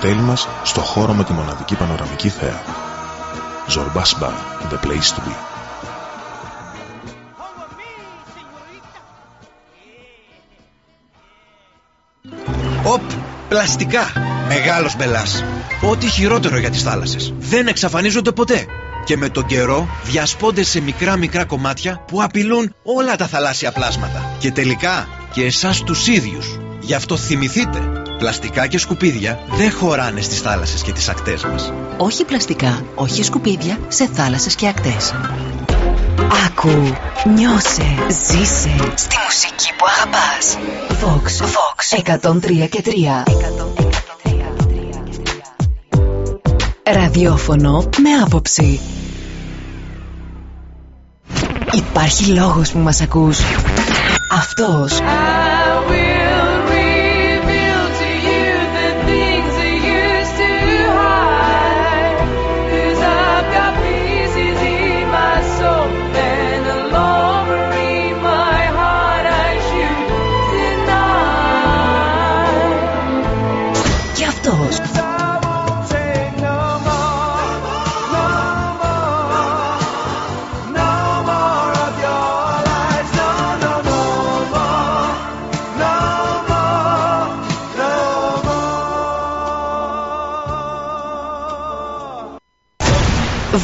κοκτέιλ μας στο χώρο με τη μοναδική πανοραμική θέα. Zorbas Bar, the place to be. Οπ, πλαστικά. Μεγάλος μπελάς. Ό,τι χειρότερο για τις θάλασσες. Δεν εξαφανίζονται ποτέ. Και με τον καιρό διασπώνται σε μικρά μικρά κομμάτια που απειλούν όλα τα θαλάσσια πλάσματα. Και τελικά και εσάς τους ίδιους. Γι' αυτό θυμηθείτε, πλαστικά και σκουπίδια δεν χωράνε στις θάλασσες και τις ακτές μας. Όχι πλαστικά, όχι σκουπίδια σε θάλασσες και ακτές. Άκου, νιώσε, ζήσε στη μουσική που αγαπάς. Vox, Vox, 103 και 3. Ραδιόφωνο με άποψη. Υπάρχει λόγος που μας ακούς. Αυτός.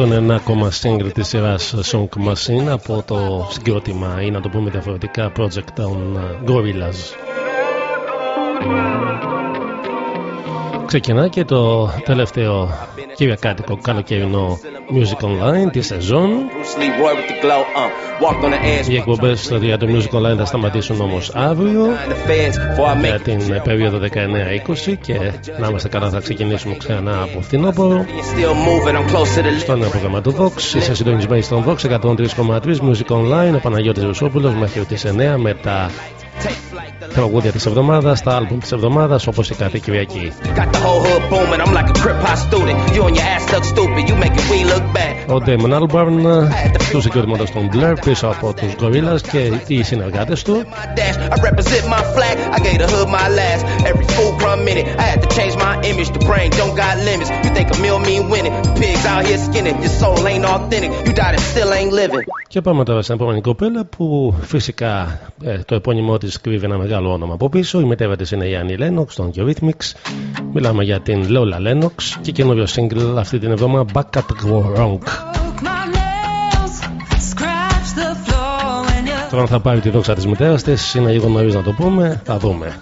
Αυτό είναι ένα ακόμα single της σειράς Song Machine από το συγκρότημα ή να το πούμε διαφορετικά project των Gorillaz. Ξεκινά και το τελευταίο κυριακάτικο καλοκαιρινό Music Online τη σεζόν. Οι εκπομπές για το Music Online θα σταματήσουν όμως αύριο για την περίοδο 19-20 και να είμαστε καλά θα ξεκινήσουμε ξανά από φθινόπωρο. Στο νέο πρόγραμμα του Vox. Είσαι συντονισμένοι στον Vox 103,3 Music Online. Ο Παναγιώτης Ρουσόπουλος μέχρι τις 9 με τα τραγούδια της εβδομάδας, τα άλμπουμ της εβδομάδας όπως η κάθε Κυριακή. Ο Damon Albarn του συγκροτήματο των Blair πίσω από τους Gorillaz και οι συνεργάτες του. Και πάμε τώρα σε επόμενη κοπέλα που φυσικά ε, το επώνυμό της κρύβει ένα μεγάλο όνομα από πίσω. Η μετέβα τη είναι η Άννη Λένοξ, των Eurythmics. Μιλάμε για την Λόλα Λένοξ και καινούριο single αυτή την εβδομάδα Back at Wrong. Τώρα θα πάρει τη δόξα της μητέρας της, είναι λίγο νωρίς να το πούμε, θα δούμε.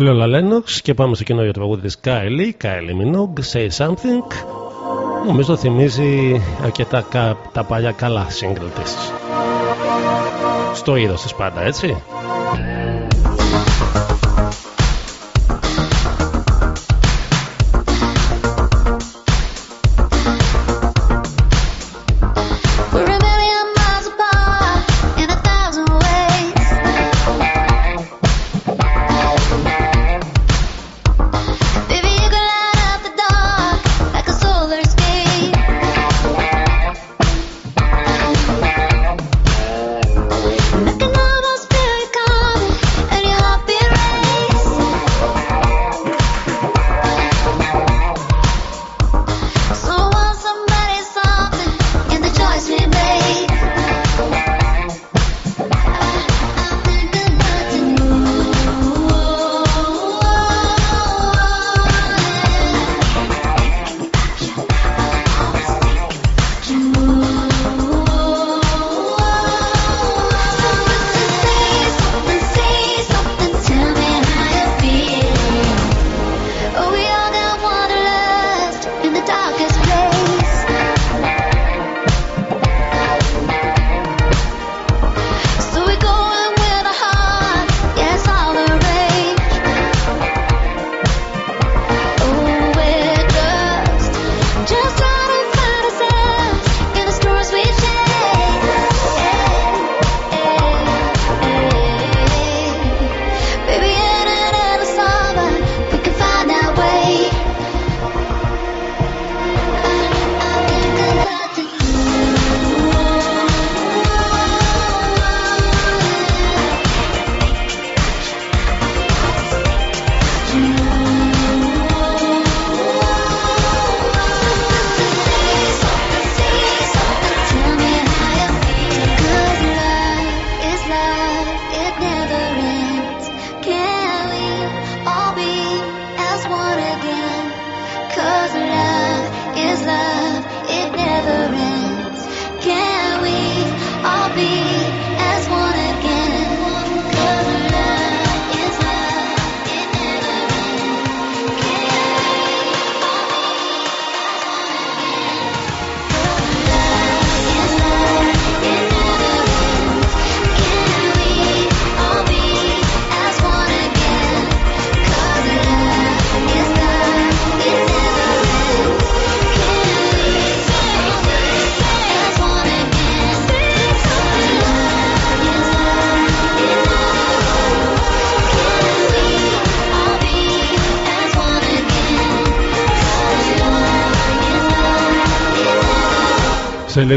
Λόλα Λένοξ και πάμε στο καινούριο τραγούδι της Kylie, Kylie Minogue, Say Something. Νομίζω θυμίζει αρκετά τα παλιά καλά single της. Στο είδος της πάντα, έτσι.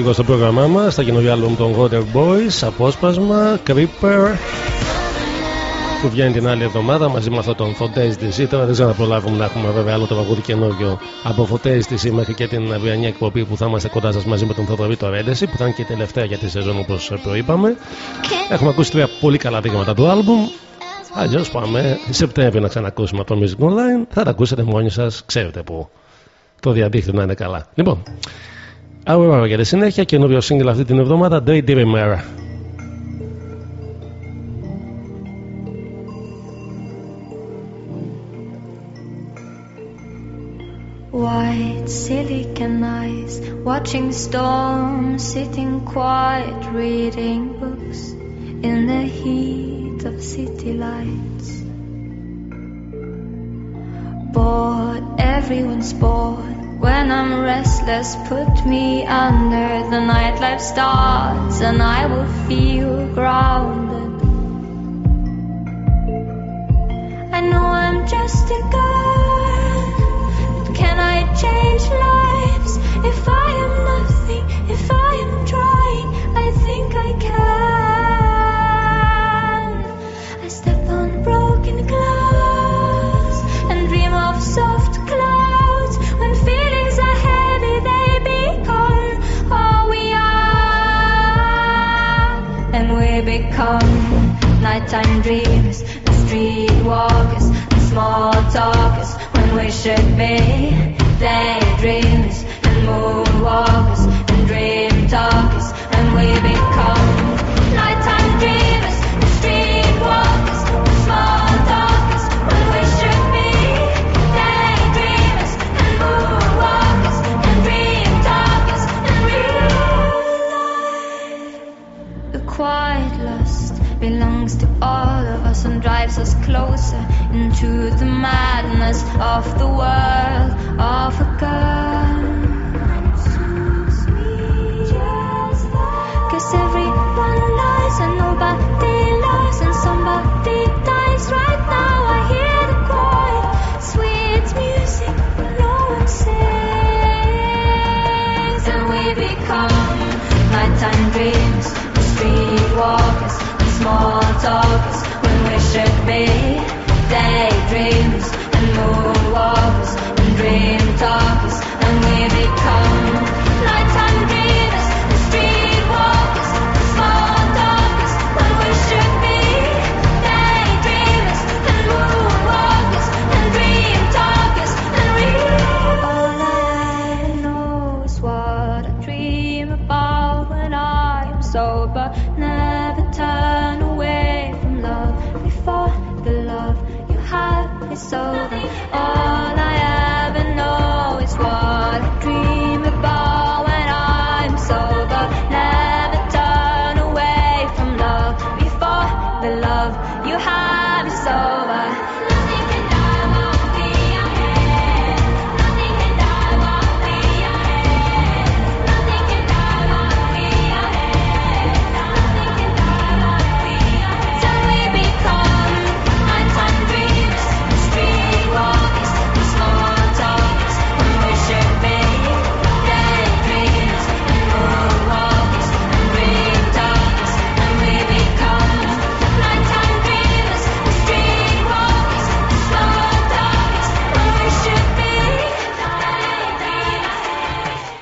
Λίγο στο πρόγραμμά μας, στα καινούργια άλμπουμ των Water Boys, απόσπασμα, Creeper, που βγαίνει την άλλη εβδομάδα μαζί με αυτό τον Fontaine DC. Τώρα δεν ξέρω να προλάβουμε να έχουμε βέβαια άλλο το παγούδι καινούριο από Fontaine DC μέχρι και την αυριανή εκπομπή που θα είμαστε κοντά σας μαζί με τον Θοδωρή το Ρέντεση, που θα είναι και η τελευταία για τη σεζόν όπως προείπαμε. Έχουμε ακούσει τρία πολύ καλά δείγματα του άλμπουμ. Αλλιώς πάμε Σεπτέμβριο να ξανακούσουμε από το Music Online. Θα τα ακούσετε μόνοι σας, ξέρετε που. Το διαδίκτυο να είναι καλά. Λοιπόν, Aurora για τη συνέχεια, καινούριο single αυτή την εβδομάδα, Daydreamer. White silicon eyes, watching storms, sitting quiet, reading books in the heat of city lights. Bored, everyone's bored. When I'm restless, put me under the nightlife stars, and I will feel grounded. I know I'm just a girl, but can I change lives? If I am nothing, if I nighttime dreamers, the streetwalkers, the small talkers when we should be daydreamers and moonwalkers and dream talkers, and we become and drives us closer into the madness of the world of a girl. Cause everyone lies and nobody lies and somebody dies right day dream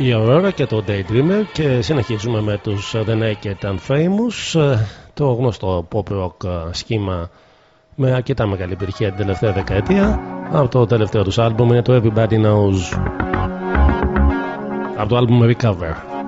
daydreamers. Η Aurora και το Daydreamer και συνεχίζουμε με τους The Naked and Famous ε, το γνωστό pop rock ε, σχήμα με αρκετά μεγάλη επιτυχία την τελευταία δεκαετία από το τελευταίο τους άλμπουμ είναι το Everybody Knows από το άλμπουμ Recover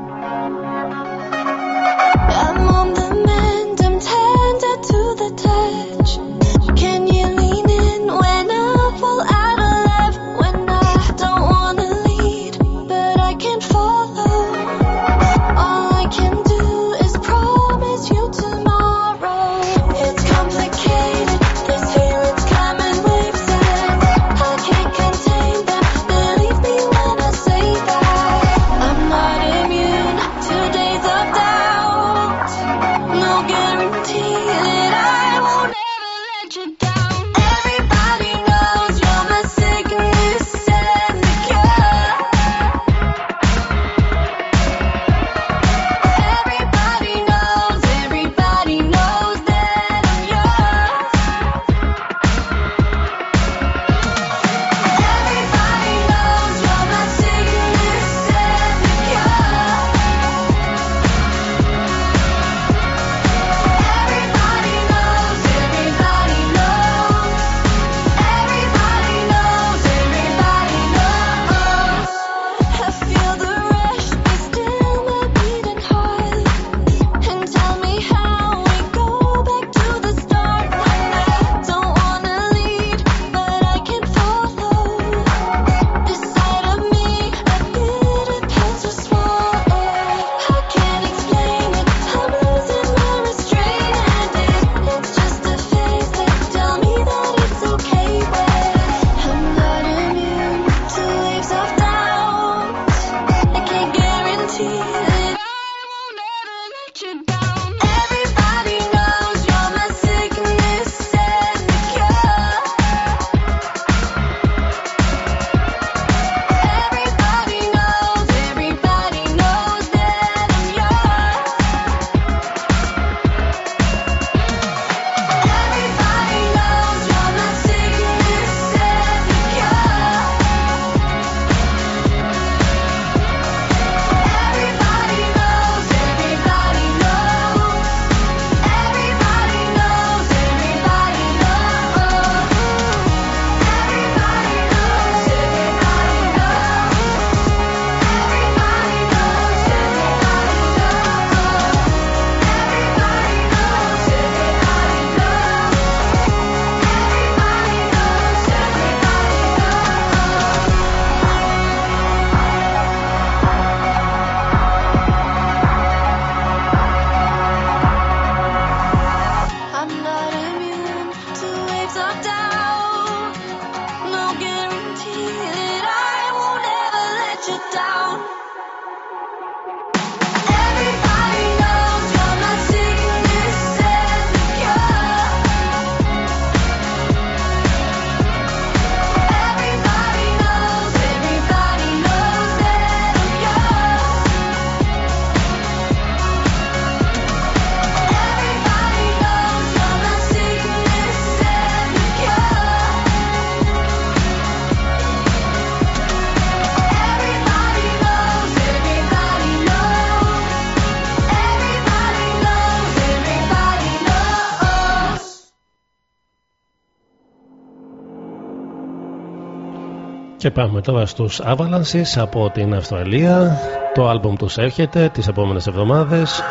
Και πάμε τώρα στους Avalanches από την Αυστραλία. Το άλμπουμ τους έρχεται τις επόμενες εβδομάδες.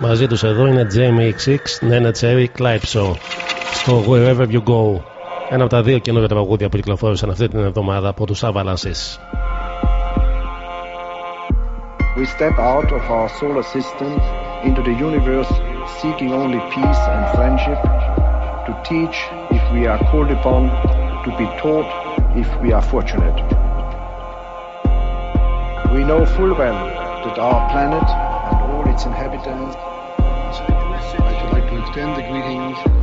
Μαζί τους εδώ είναι Jamie XX, Nene Cherry, Show στο Wherever You Go. Ένα από τα δύο καινούργια τραγούδια που κυκλοφόρησαν αυτή την εβδομάδα από τους Avalanches. We step out of our solar system into the universe seeking only peace and friendship to teach if we are called upon to be taught if we are fortunate. We know full well that our planet and all its inhabitants. I'd like to extend the greetings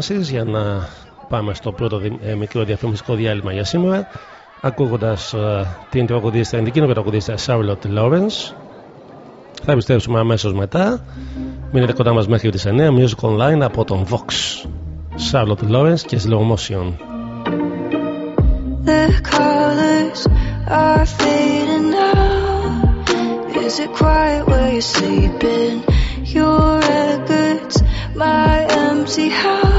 Αυστραλίδια Valences για να πάμε στο πρώτο ε, μικρό διαφημιστικό διάλειμμα για σήμερα ακούγοντας uh, την τραγουδίστρια, την εκείνη τραγουδίστρια Charlotte Lawrence. Θα επιστρέψουμε αμέσως μετά. Μείνετε κοντά μας μέχρι τις 9 Music Online από τον Vox. Charlotte Lawrence και Slow Motion. The colors are fading now Is it quiet where you're sleeping? Your records, my empty house. I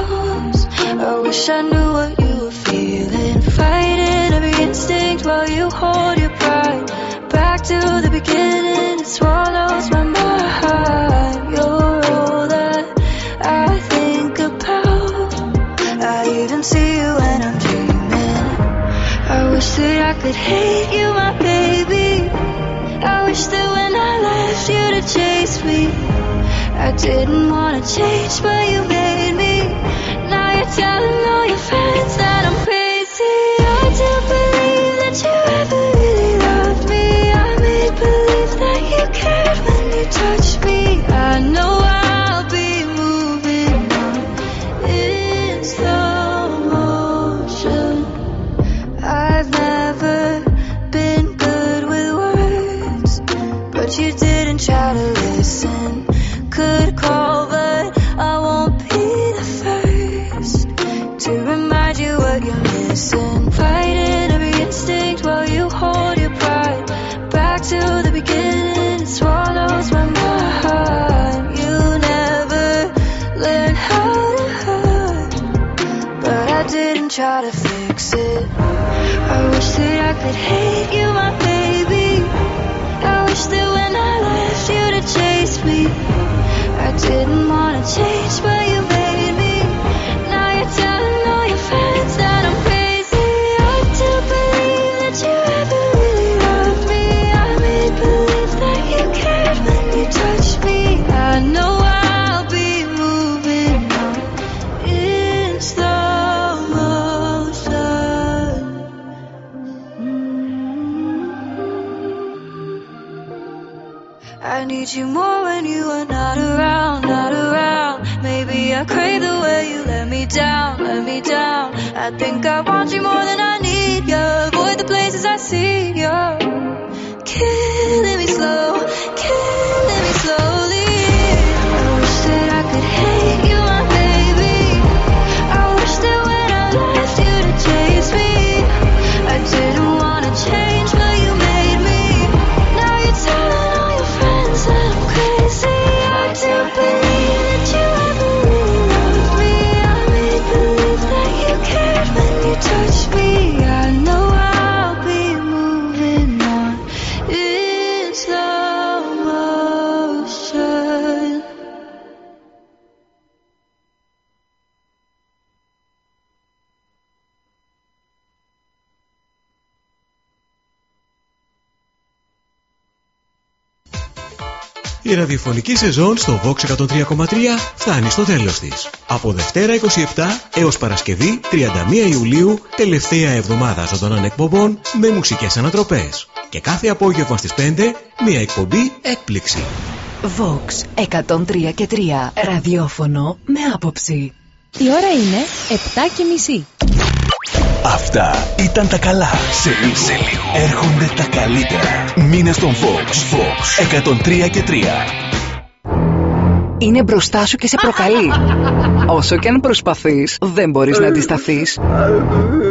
wish I knew what you were feeling. Fighting every instinct while you hold your pride. Back to the beginning, it swallows my mind. You're all that I think about. I even see you when I'm dreaming. I wish that I could hate you, my baby. I wish that when I left you to chase me I didn't wanna change, but you made me. Now you're telling all Hey. You more when you are not around, not around. Maybe I crave the way you let me down, let me down. I think I want you more than I need you. Avoid the places I see you. Killing me slow, ραδιοφωνική σεζόν στο Vox 103,3 φτάνει στο τέλος της. Από Δευτέρα 27 έως Παρασκευή 31 Ιουλίου, τελευταία εβδομάδα ζωντανών εκπομπών με μουσικές ανατροπές. Και κάθε απόγευμα στις 5, μια εκπομπή έκπληξη. Vox 103 και 3 ραδιόφωνο με άποψη. Η ώρα είναι 7 και μισή. Αυτά ήταν τα καλά. Σε λίγο, σε λίγο. έρχονται τα καλύτερα. Μήνε στον Fox. Fox 103 και 3. Είναι μπροστά σου και σε προκαλεί. Όσο και αν προσπαθείς, δεν μπορείς να αντισταθείς.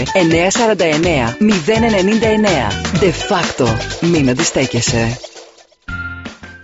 949 099. De facto. Μην αντιστέκεσαι.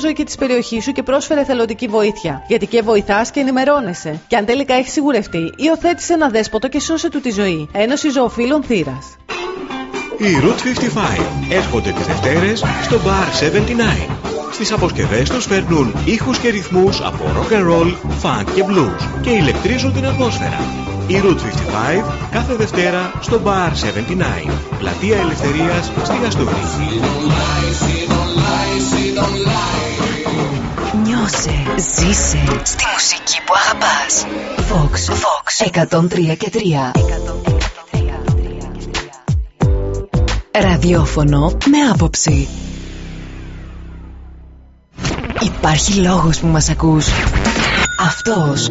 φιλοζωική της περιοχής σου και πρόσφερε θελοντική βοήθεια. Γιατί και βοηθάς και ενημερώνεσαι. Και αν τελικά έχεις σιγουρευτεί, υιοθέτησε ένα δέσποτο και σώσε του τη ζωή. Ένωση Ζωοφύλων Θήρα. Οι Route 55 έρχονται τις Δευτέρες στο Bar 79. Στις αποσκευές τους φέρνουν ήχους και ρυθμούς από rock and roll, funk και blues και ηλεκτρίζουν την ατμόσφαιρα. Η Route 55 κάθε Δευτέρα στο Bar 79. Πλατεία Ελευθερίας στη Γαστούρη. Νιώσε, ζήσε στη μουσική που αγαπάς. Vox, Vox 103 και 3. Ραδιόφωνο με άποψη. Υπάρχει λόγος που μας ακούς. Αυτός.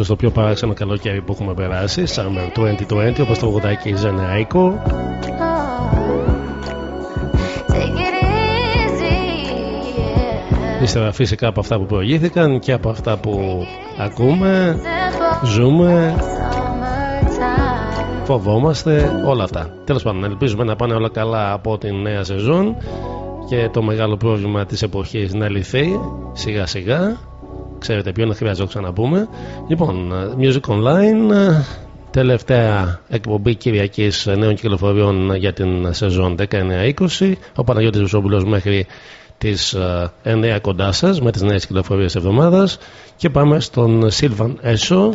Ίσως το πιο παράξενο καλοκαίρι που έχουμε περάσει. Summer 2020, όπως το γουδάκι Ζενάικο. Take it easy. Yeah. Ύστερα φυσικά από αυτά που προηγήθηκαν και από αυτά που ακούμε, ζούμε, Summertime. φοβόμαστε, όλα αυτά. Τέλος πάντων, ελπίζουμε να πάνε όλα καλά από την νέα σεζόν και το μεγάλο πρόβλημα της εποχής να λυθεί σιγά σιγά ξέρετε ποιο είναι, χρειάζεται να ξαναπούμε. Λοιπόν, Music Online, τελευταία εκπομπή Κυριακής νέων κυκλοφοριών για την σεζόν 19-20. Ο Παναγιώτης Βουσόπουλος μέχρι τις 9 κοντά σας με τις νέες κυκλοφορίες εβδομάδας και πάμε στον Sylvan Έσο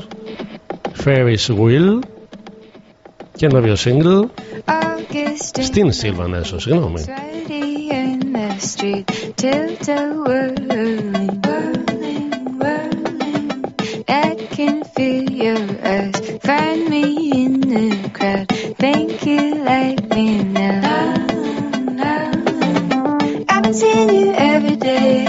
Ferris Wheel καινούριο single στην Sylvan Έσο, συγγνώμη. Feel your eyes. Eh, find me in the crowd. Think you eh, like me now. I've been seeing you every day.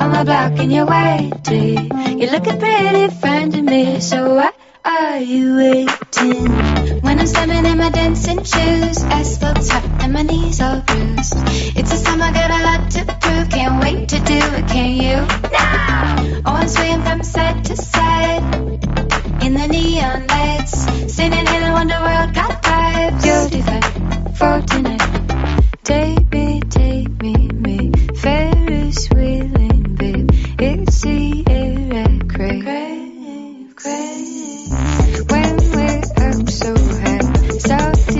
On my block and you're waiting. You're looking pretty fine to me. So why are you waiting? When I'm slamming in my dancing shoes, asphalt top and my knees all bruised. It's a time I got a lot to prove. Can't wait to do it, can you? Now! Oh, I'm swaying from side to side. In the neon lights, singing in a wonder world, got vibes. You're divine for tonight. Take me, take me, me. Ferris wheeling, babe. It's the air I crave. crave so high. South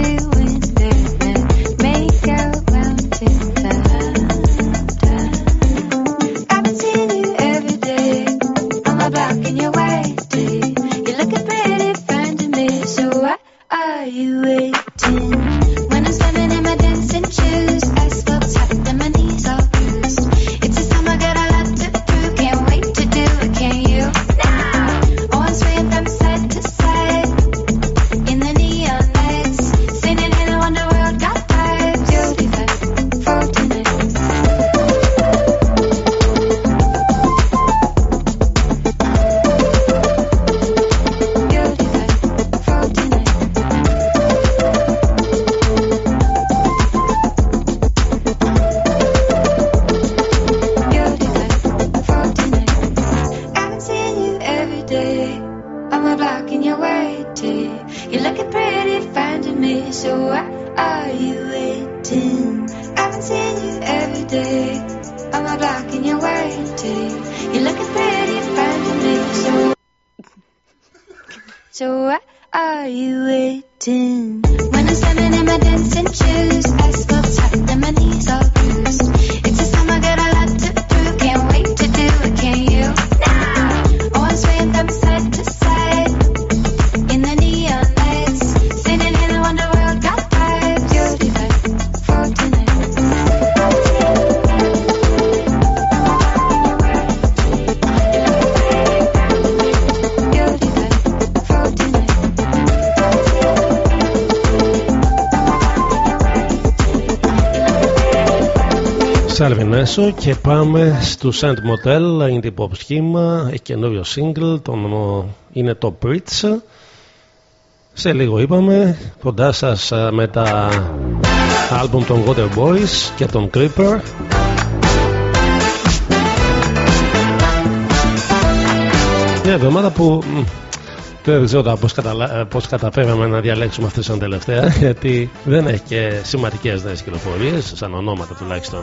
Σάλβιν Έσο και πάμε στο Saint Motel, indie pop σχήμα, έχει καινούριο single, τον, είναι το Pritz. Σε λίγο είπαμε, κοντά σας α, με τα άλμπουμ των Water Boys και των Creeper. Μια εβδομάδα που μ, δεν ξέρω τώρα πώς, καταλα... πώς καταφέραμε να διαλέξουμε αυτή σαν τελευταία γιατί δεν έχει και σημαντικές νέες κυκλοφορίες σαν ονόματα τουλάχιστον.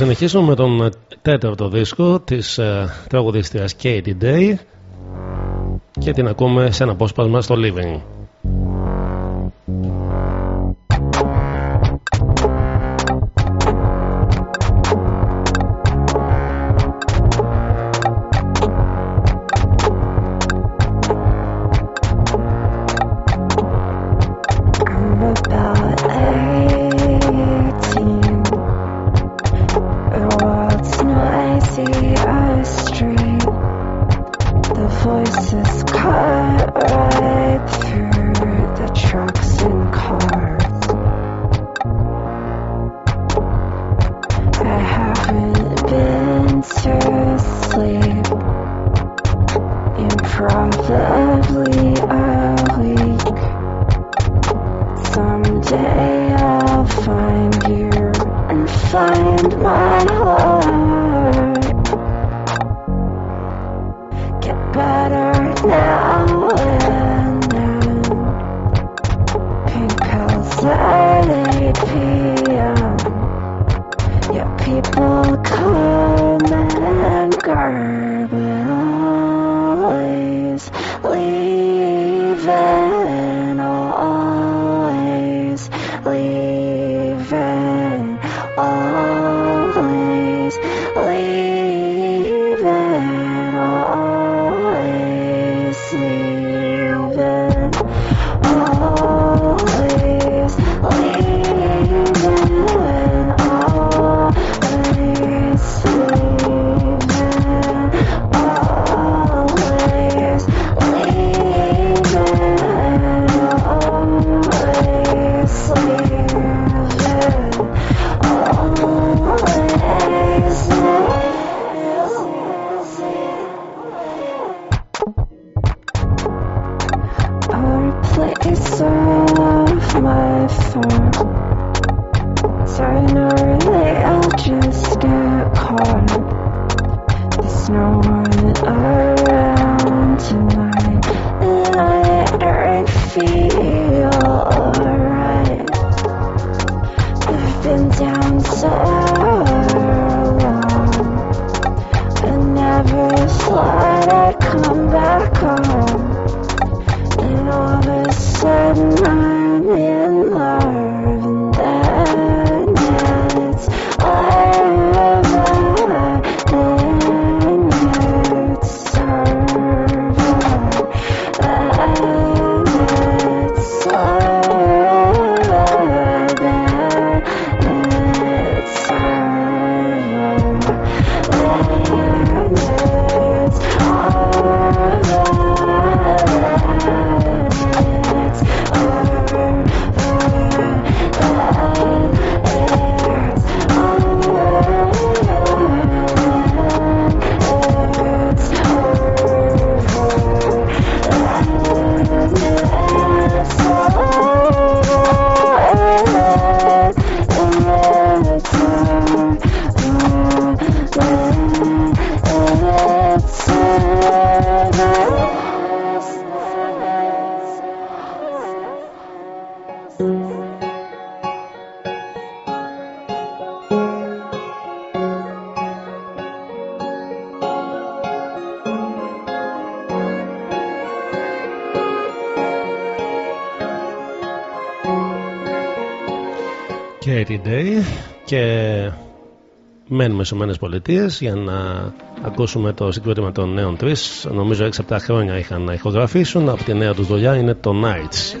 Συνεχίσουμε με τον τέταρτο δίσκο της τραγουδίστρια τραγουδίστριας Katie Day και την ακούμε σε ένα απόσπασμα στο Living. Day και μένουμε στις ΗΠΑ για να ακούσουμε το συγκρότημα των νέων τρεις. Νομίζω 6-7 χρόνια είχαν να ηχογραφήσουν. Από τη νέα τους δουλειά είναι το Nights.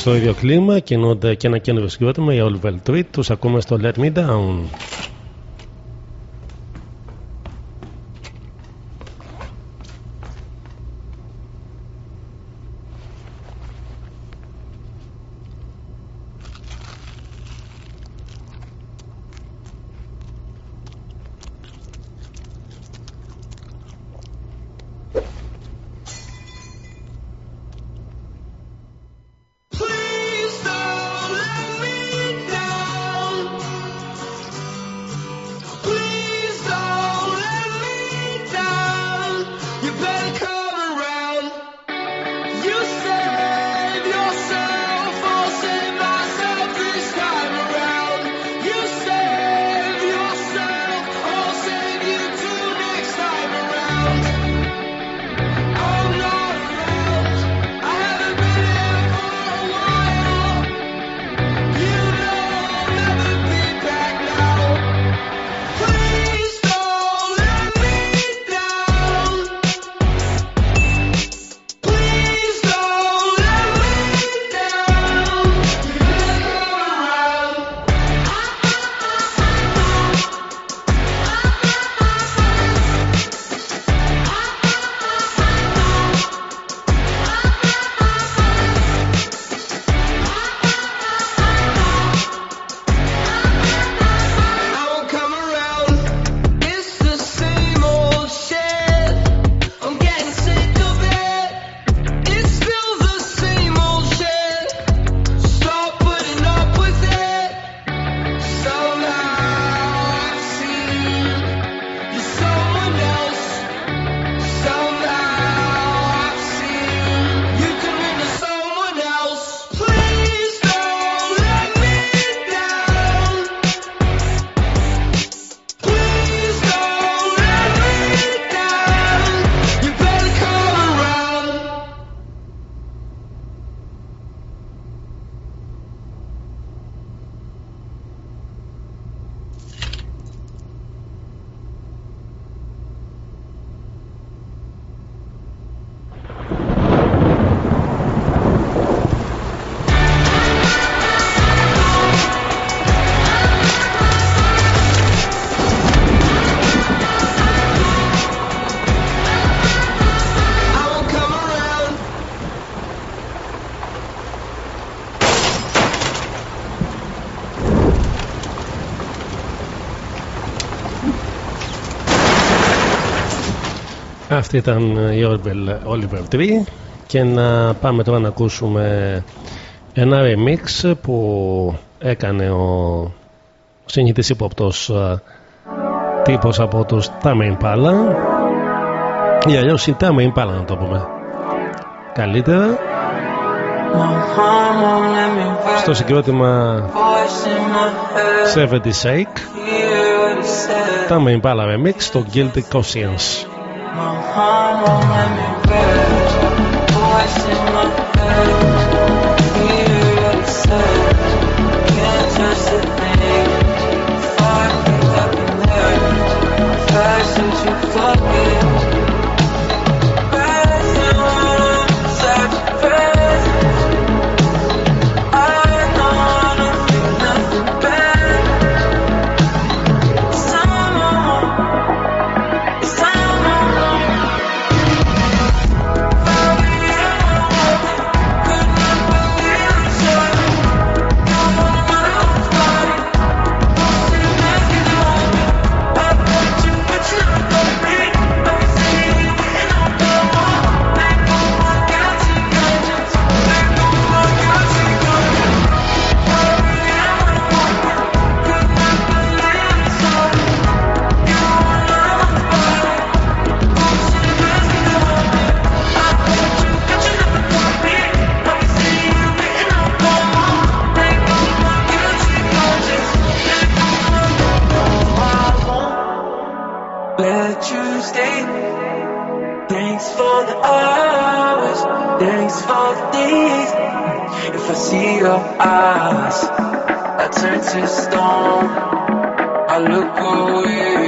Στο ίδιο κλίμα κινούνται και ένα καινούριο συγκρότημα οι Oliver Tweet. Τους ακούμε στο Let Me Down. Αυτή ήταν η Oliver, Oliver Tree. Και να πάμε τώρα να ακούσουμε ένα remix που έκανε ο συνήθις υποπτός α, τύπος από τους Tame Impala. Ή αλλιώς η Tame Impala να το πούμε καλύτερα. Στο συγκρότημα 70 Shake. Tame Impala remix στο Guilty Conscience My heart won't let me breathe. Voice in my head, hear. Can't a thing. Fuck you up you fucking. Days. If I see your eyes, I turn to stone. I look away.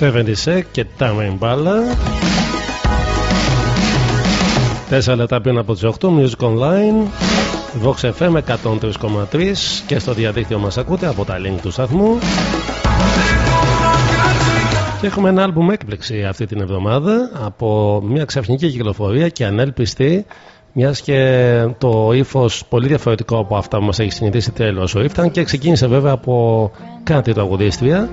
76 και Tame Impala. Τέσσερα λεπτά πριν από τις 8, Music Online, Vox FM 103,3 και στο διαδίκτυο μας ακούτε από τα link του σταθμού. Και έχουμε ένα άλμπουμ έκπληξη αυτή την εβδομάδα από μια ξαφνική κυκλοφορία και ανέλπιστη Μιας και το ύφος πολύ διαφορετικό από αυτά που μας έχει συνηθίσει τέλος ο Ήφταν και ξεκίνησε βέβαια από κάτι τραγουδίστρια.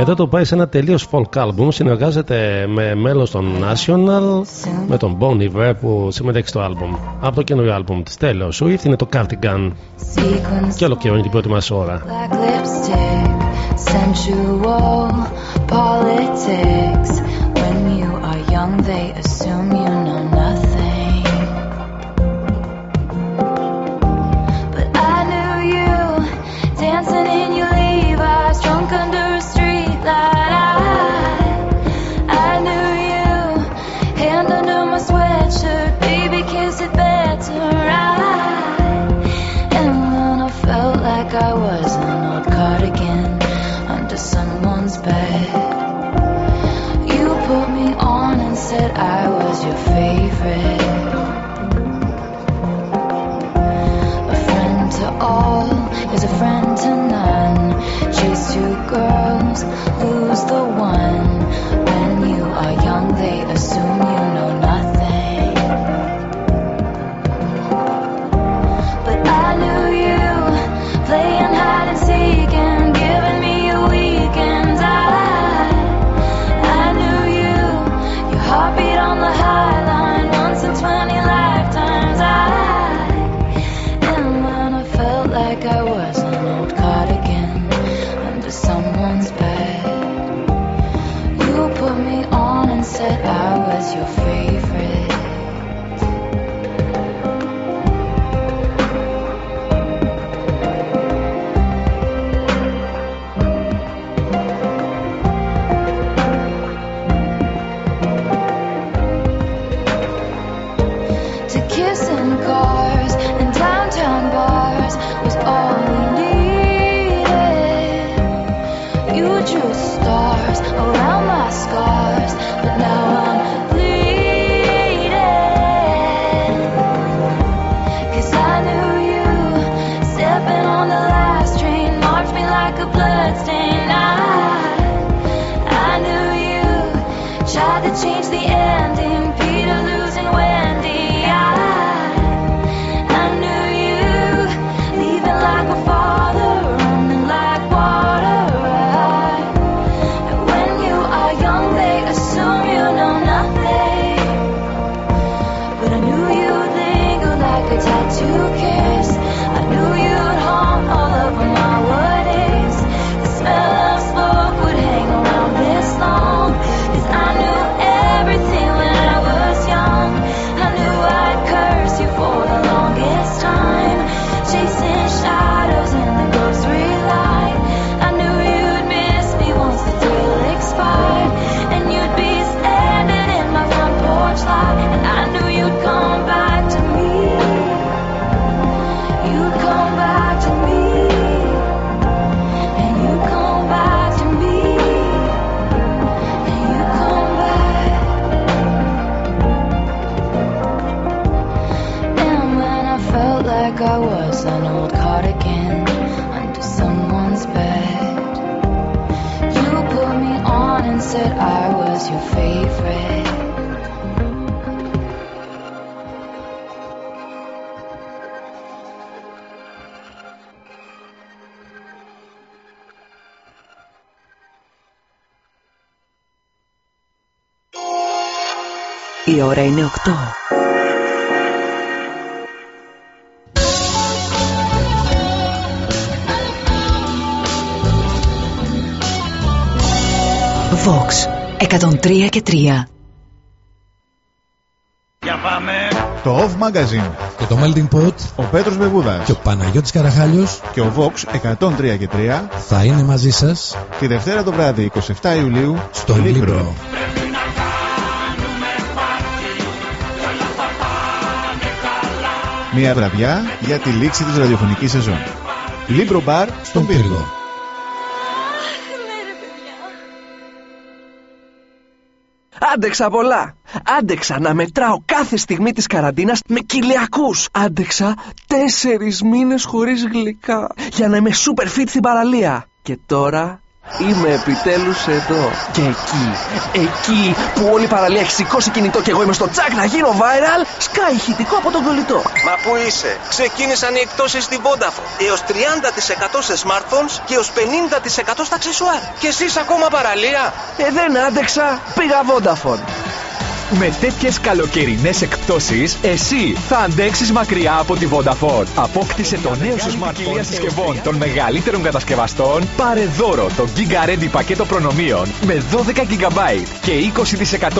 Εδώ το πάει σε ένα τελείως folk album. Συνεργάζεται με μέλος των National, με τον Bon Iver που συμμετέχει στο album. Από το καινούριο album της τέλος ο είναι το Cardigan Και ολοκληρώνει την πρώτη μας ώρα. When you are young, they assume you like I was. Vox 103 και 3 Για Το Off Magazine. Και το Melting Pot. Ο Πέτρος Μπεβούδας Και ο Παναγιώτης Καραχάλιος. Και ο Vox 103 και 3 Θα είναι μαζί σας. Τη Δευτέρα το βράδυ 27 Ιουλίου Στο Λίμπρο. Μια βραδιά για τη λήξη της ραδιοφωνικής σεζόν. Λίμπρο Μπαρ στον Πύργο. Άντεξα πολλά. Άντεξα να μετράω κάθε στιγμή της καραντίνας με κοιλιακούς. Άντεξα τέσσερις μήνες χωρίς γλυκά για να είμαι super fit στην παραλία. Και τώρα είμαι επιτέλους εδώ. Και εκεί, εκεί που όλη η παραλία έχει σηκώσει κινητό και εγώ είμαι στο τσακ να γίνω viral, σκάει ηχητικό από τον κολλητό. Μα πού είσαι, ξεκίνησαν οι εκτόσεις στη Vodafone. Έως 30% σε smartphones και έως 50% στα αξεσουάρ. Και εσείς ακόμα παραλία; Ε, δεν άντεξα, πήγα Vodafone. Με τέτοιες καλοκαιρινές εκπτώσεις, εσύ θα αντέξεις μακριά από τη Vodafone. Απόκτησε το νέο σου smartphone συσκευών των μεγαλύτερων κατασκευαστών. Πάρε δώρο το Giga Ready πακέτο προνομίων με 12 GB και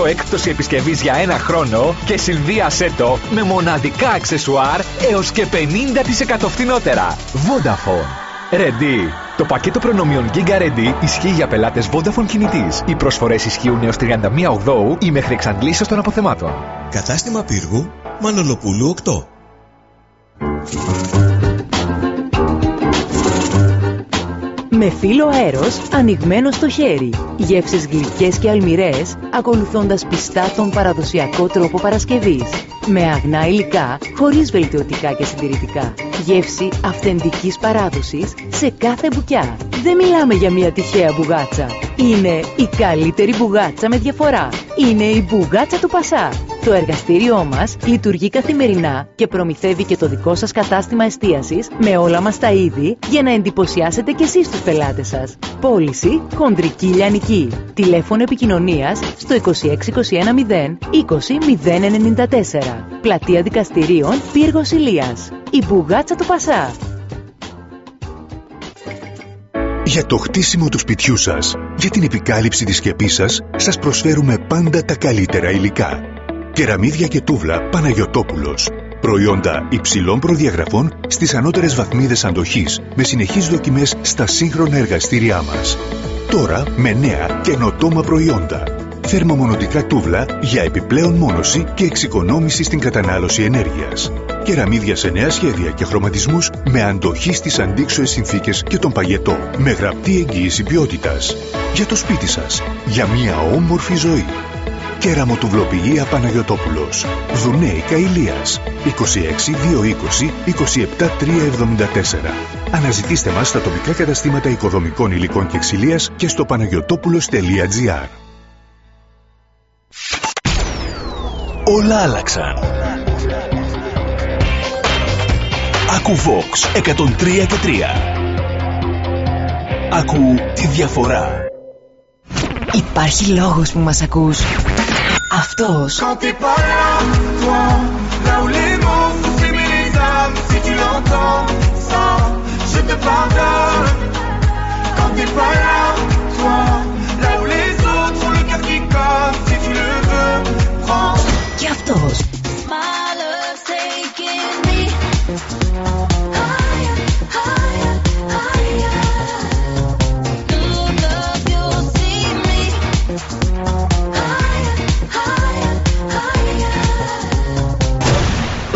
20% έκπτωση επισκευής για ένα χρόνο και συνδύασέ το με μοναδικά αξεσουάρ έως και 50% φθηνότερα. Vodafone. Ready. Το πακέτο προνομίων Giga Ready ισχύει για πελάτες Vodafone κινητής. Οι προσφορές ισχύουν έως 31 Οκτώου ή μέχρι εξαντλήσεως των αποθεμάτων. Κατάστημα πύργου Μανολοπούλου 8. Με φύλλο αέρος ανοιγμένο στο χέρι. Γεύσεις γλυκές και αλμυρές, ακολουθώντας πιστά τον παραδοσιακό τρόπο Παρασκευής. Με αγνά υλικά, χωρίς βελτιωτικά και συντηρητικά. Γεύση αυθεντικής παράδοσης σε κάθε μπουκιά. Δεν μιλάμε για μια τυχαία μπουγάτσα. Είναι η καλύτερη μπουγάτσα με διαφορά. Είναι η μπουγάτσα του Πασά. Το εργαστήριό μας λειτουργεί καθημερινά και προμηθεύει και το δικό σας κατάστημα εστίασης με όλα μας τα είδη για να εντυπωσιάσετε και εσείς τους πελάτες σας. Πώληση Χοντρική Λιανική. Τηλέφωνο επικοινωνίας στο 26210 20094. Πλατεία Δικαστηρίων Πύργος Ηλίας. Η Μπουγάτσα του Πασά. Για το χτίσιμο του σπιτιού σας, για την επικάλυψη της σκεπής σας, σας προσφέρουμε πάντα τα καλύτερα υλικά. Κεραμίδια και τούβλα Παναγιωτόπουλος. Προϊόντα υψηλών προδιαγραφών στις ανώτερες βαθμίδες αντοχής, με συνεχείς δοκιμές στα σύγχρονα εργαστήριά μας. Τώρα με νέα καινοτόμα προϊόντα. Θερμομονωτικά τούβλα για επιπλέον μόνωση και εξοικονόμηση στην κατανάλωση ενέργειας. Κεραμίδια σε νέα σχέδια και χρωματισμούς με αντοχή στις αντίξωες συνθήκες και τον παγετό. Με γραπτή εγγύηση ποιότητας. Για το σπίτι σας. Για μια όμορφη ζωή. Κέραμο τουβλοποιία Παναγιωτόπουλος. Δουνέικα Ηλίας. 26 220 27 374. Αναζητήστε μας στα τοπικά καταστήματα οικοδομικών υλικών και ξυλίας και στο παναγιωτόπουλος.gr. Όλα άλλαξαν. Ακού Vox 103 και 3. Ακού τη διαφορά. Υπάρχει λόγος που μας ακούς. Αυτός. Και αυτός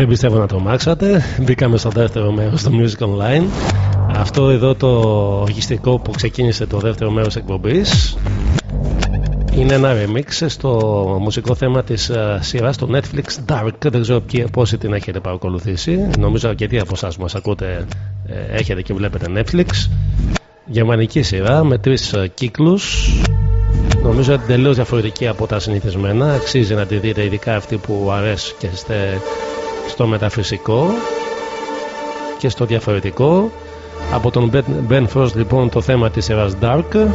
Δεν πιστεύω να τρομάξατε. Μπήκαμε στο δεύτερο μέρος του Music Online. Αυτό εδώ το ορχιστικό που ξεκίνησε το δεύτερο μέρος εκπομπής είναι ένα remix στο μουσικό θέμα της σειράς στο Netflix Dark. Δεν ξέρω ποιοι- πόσοι την έχετε παρακολουθήσει. Νομίζω αρκετοί από εσάς που μας ακούτε ε, έχετε και βλέπετε Netflix. Γερμανική σειρά με τρεις κύκλους. Νομίζω εντελώ διαφορετική από τα συνηθισμένα. Αξίζει να τη δείτε, ειδικά αυτοί που αρέσει και είστε στο μεταφυσικό και στο διαφορετικό. Από τον Ben- Ben Frost λοιπόν το θέμα της σειράς Dark.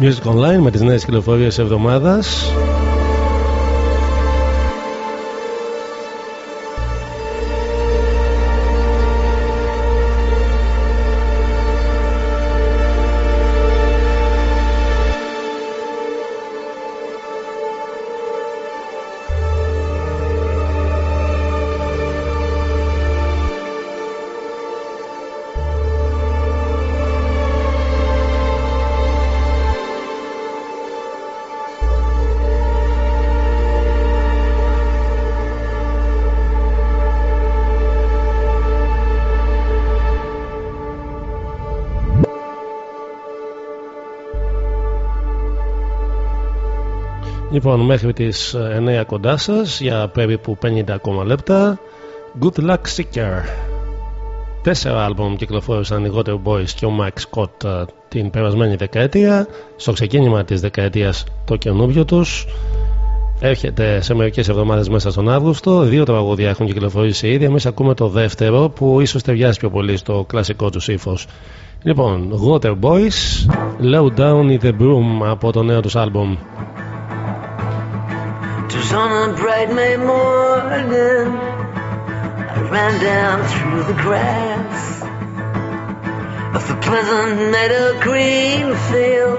Music Online με τις νέες κυκλοφορίες εβδομάδας. Λοιπόν, μέχρι τις ε, 9 κοντά σας για περίπου 50 ακόμα λεπτά. Good Luck Seeker. Τέσσερα άλμπομ κυκλοφόρησαν οι Water Boys και ο Mike Scott ε, την περασμένη δεκαετία. Στο ξεκίνημα της δεκαετίας το καινούριο τους. Έρχεται σε μερικές εβδομάδες μέσα στον Αύγουστο. Δύο τραγούδια έχουν κυκλοφορήσει ήδη. Εμείς ακούμε το δεύτερο που ίσως ταιριάζει πιο πολύ στο κλασικό τους ύφος. Λοιπόν, Water Boys, Low Down in the Broom από το νέο τους άλμπομ. On a bright May morning. I ran down through the grass of the pleasant meadow green field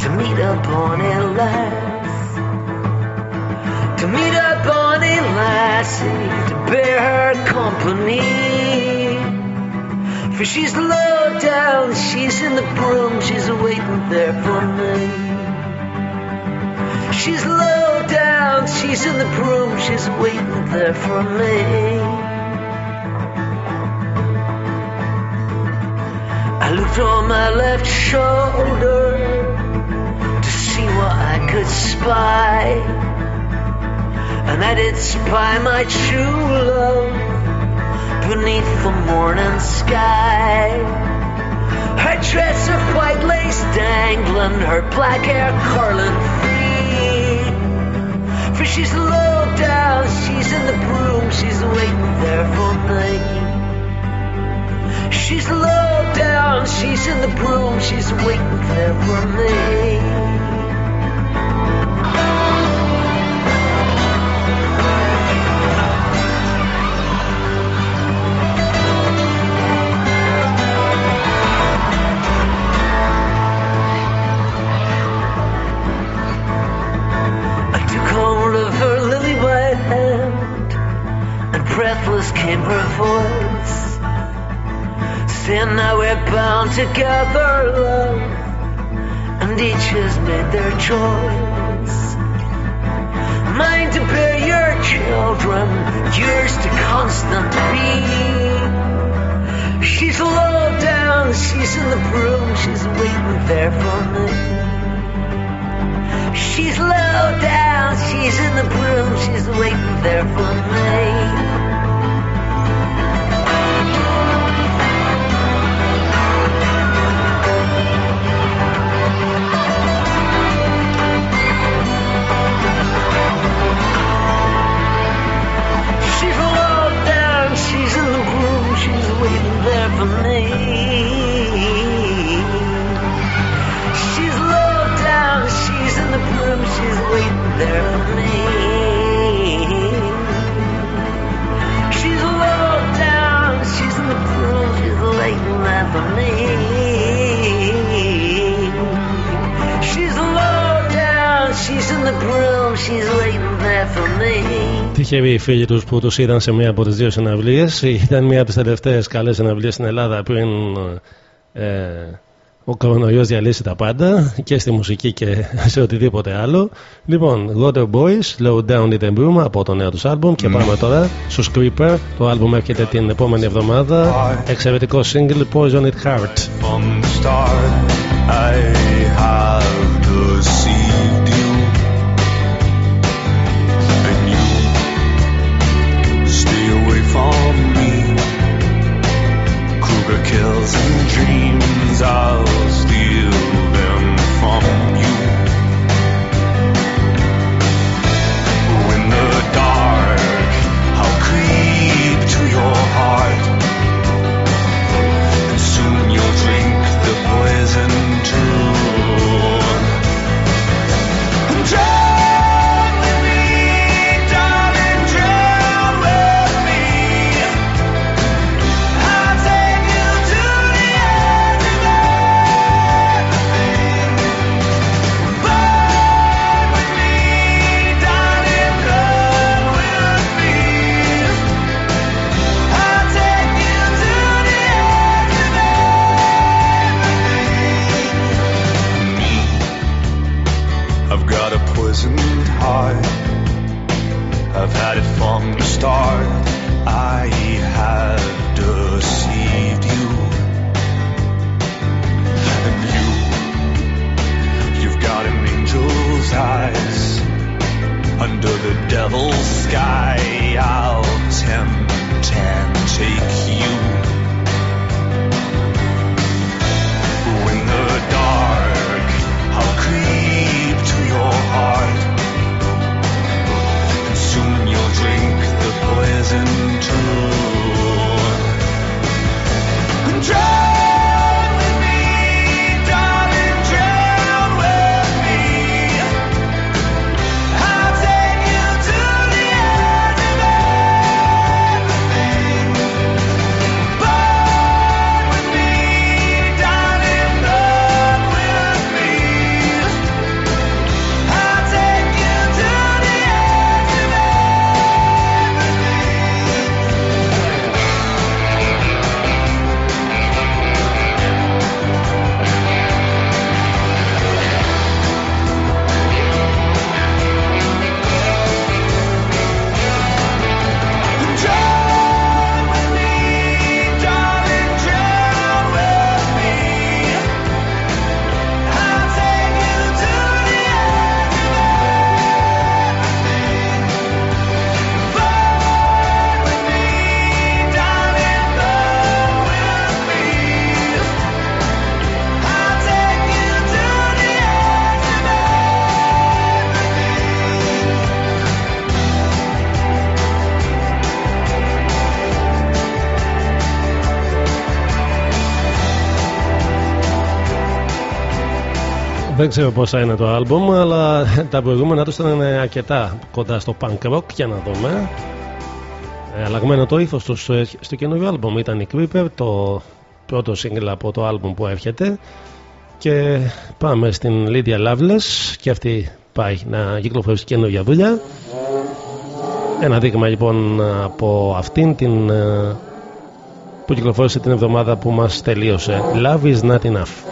to meet on a lass. To meet on a lassie to bear her company. For she's low down, she's in the broom, she's waiting there for me. She's low down, she's in the broom, she's waiting there for me. I looked on my left shoulder to see what I could spy. And I did spy my true love beneath the morning sky. Her dress of white lace dangling, her black hair curling. For she's low down, she's in the broom, she's waiting there for me. She's low down, she's in the broom, she's waiting there for me. Breathless came her voice. Sin, now we're bound together, love, and each has made their choice. Mine to bear your children, yours to constant be. She's low down, she's in the broom, she's waiting there for me. She's low down, she's in the broom, she's waiting there for me. For me. She's low down, she's in the room, she's waiting there for me. Τυχεροί οι φίλοι τους που τους είδαν σε μία από τις δύο συναυλίες. Ήταν μία από τις τελευταίες καλές συναυλίες στην Ελλάδα πριν ε, ο κορονοϊός διαλύσει τα πάντα και στη μουσική και σε οτιδήποτε άλλο. Λοιπόν, Water Boys, Low Down in the Broom από το νέο τους άλμπουμ και πάμε τώρα στο Creeper. Το άλμπουμ έρχεται την επόμενη εβδομάδα. Εξαιρετικό single Poison It Heart. Δεν ξέρω πόσα είναι το άλμπουμ, αλλά τα προηγούμενα τους ήταν αρκετά κοντά στο punk rock. Για να δούμε. Ε, αλλαγμένο το ύφος τους στο, στο καινούριο άλμπουμ ήταν η Creeper, το πρώτο single από το άλμπουμ που έρχεται. Και πάμε στην Lydia Loveless και αυτή πάει να κυκλοφορήσει καινούργια δουλειά. Ένα δείγμα λοιπόν από αυτήν την ε, που κυκλοφόρησε την εβδομάδα που μας τελείωσε. Love is not enough.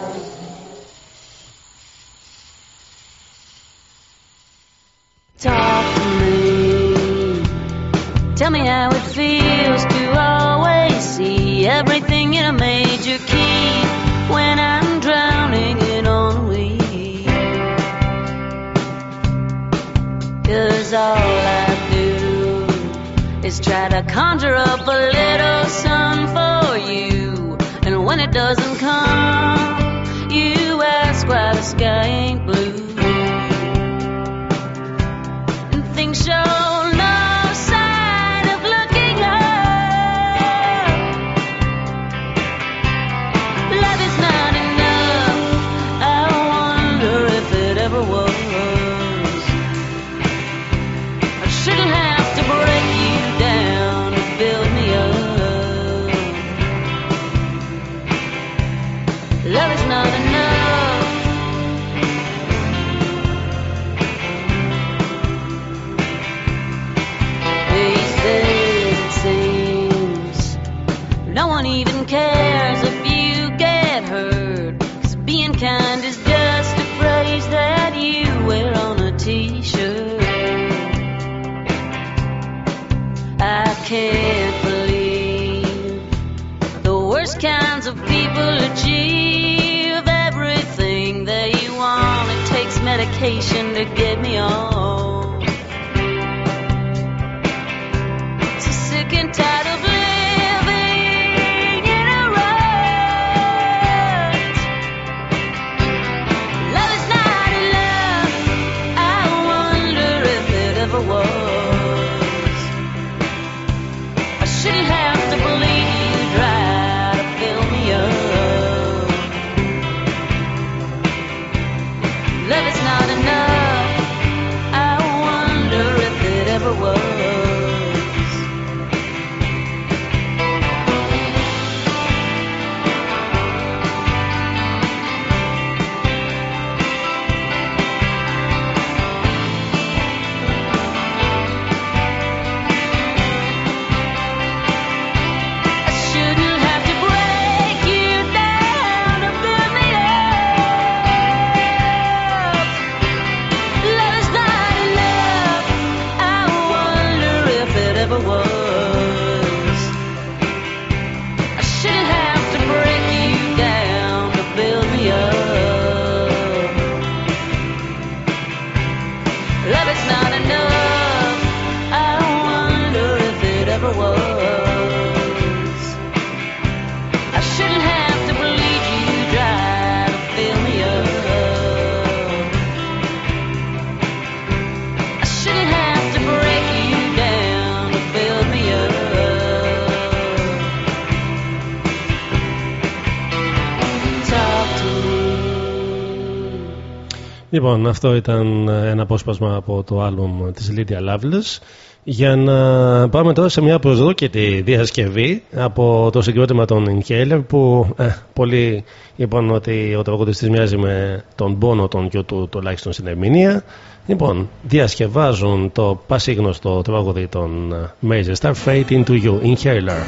Λοιπόν, αυτό ήταν ένα απόσπασμα από το άλμπουμ της Lydia Loveless για να πάμε τώρα σε μια προσδόκητη διασκευή από το συγκρότημα των Inhaler που ε, πολλοί είπαν ότι ο τραγουδιστής μοιάζει με τον πόνο των και του τουλάχιστον στην ερμηνεία. Λοιπόν, διασκευάζουν το πασίγνωστο τραγουδί των Major Star Fate Into You, Inhaler.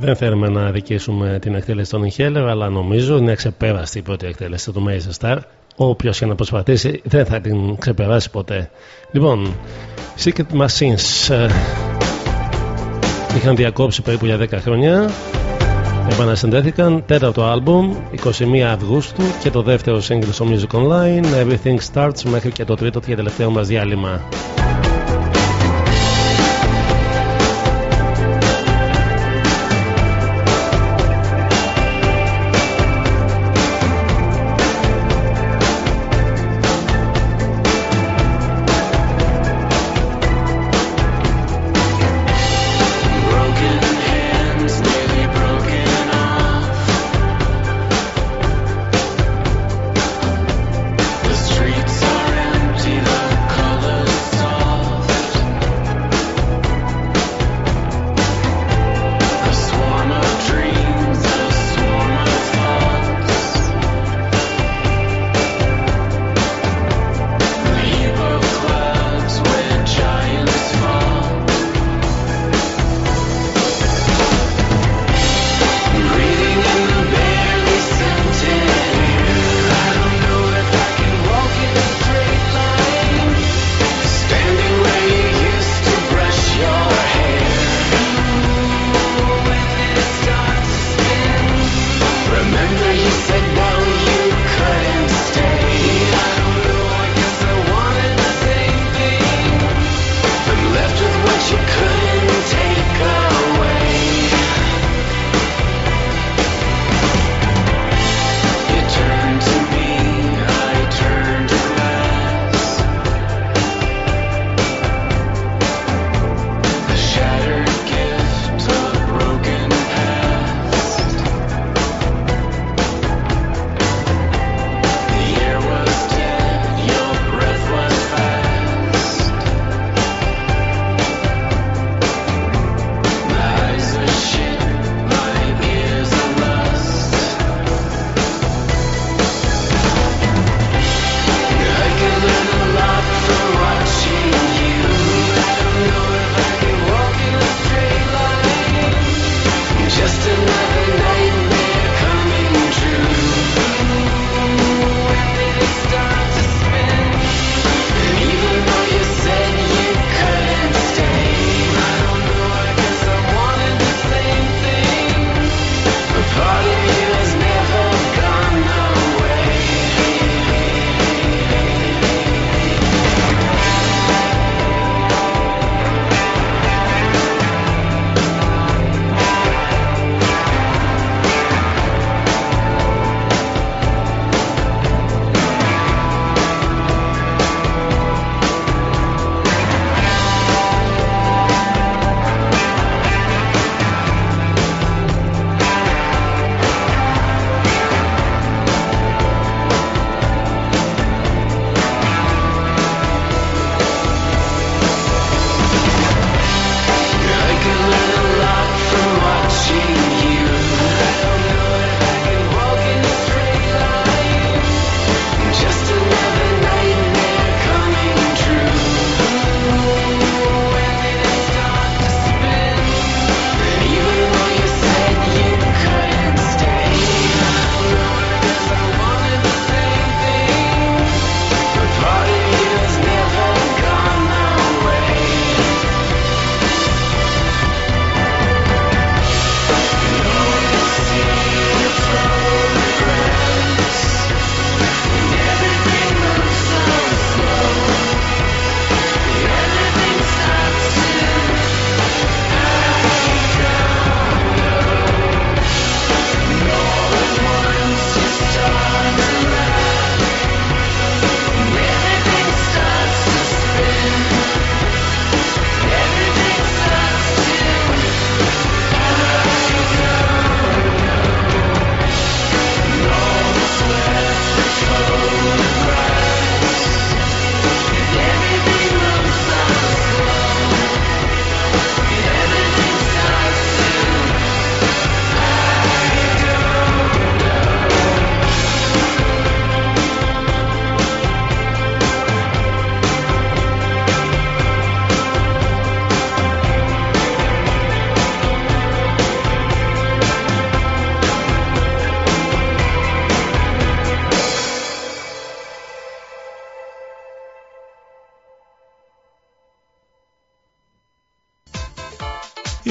Δεν θέλουμε να αδικήσουμε την εκτέλεση των Inhaler, αλλά νομίζω είναι ξεπέραστη η πρώτη εκτέλεση του Maze Star. Όποιος και να προσπαθήσει δεν θα την ξεπεράσει ποτέ. Λοιπόν, Secret Machines ε, είχαν διακόψει περίπου για 10 χρόνια. Επανασυντέθηκαν, τέταρτο άλμπουμ 21 Αυγούστου και το δεύτερο single στο Music Online Everything Starts μέχρι και το τρίτο και τελευταίο μας διάλειμμα.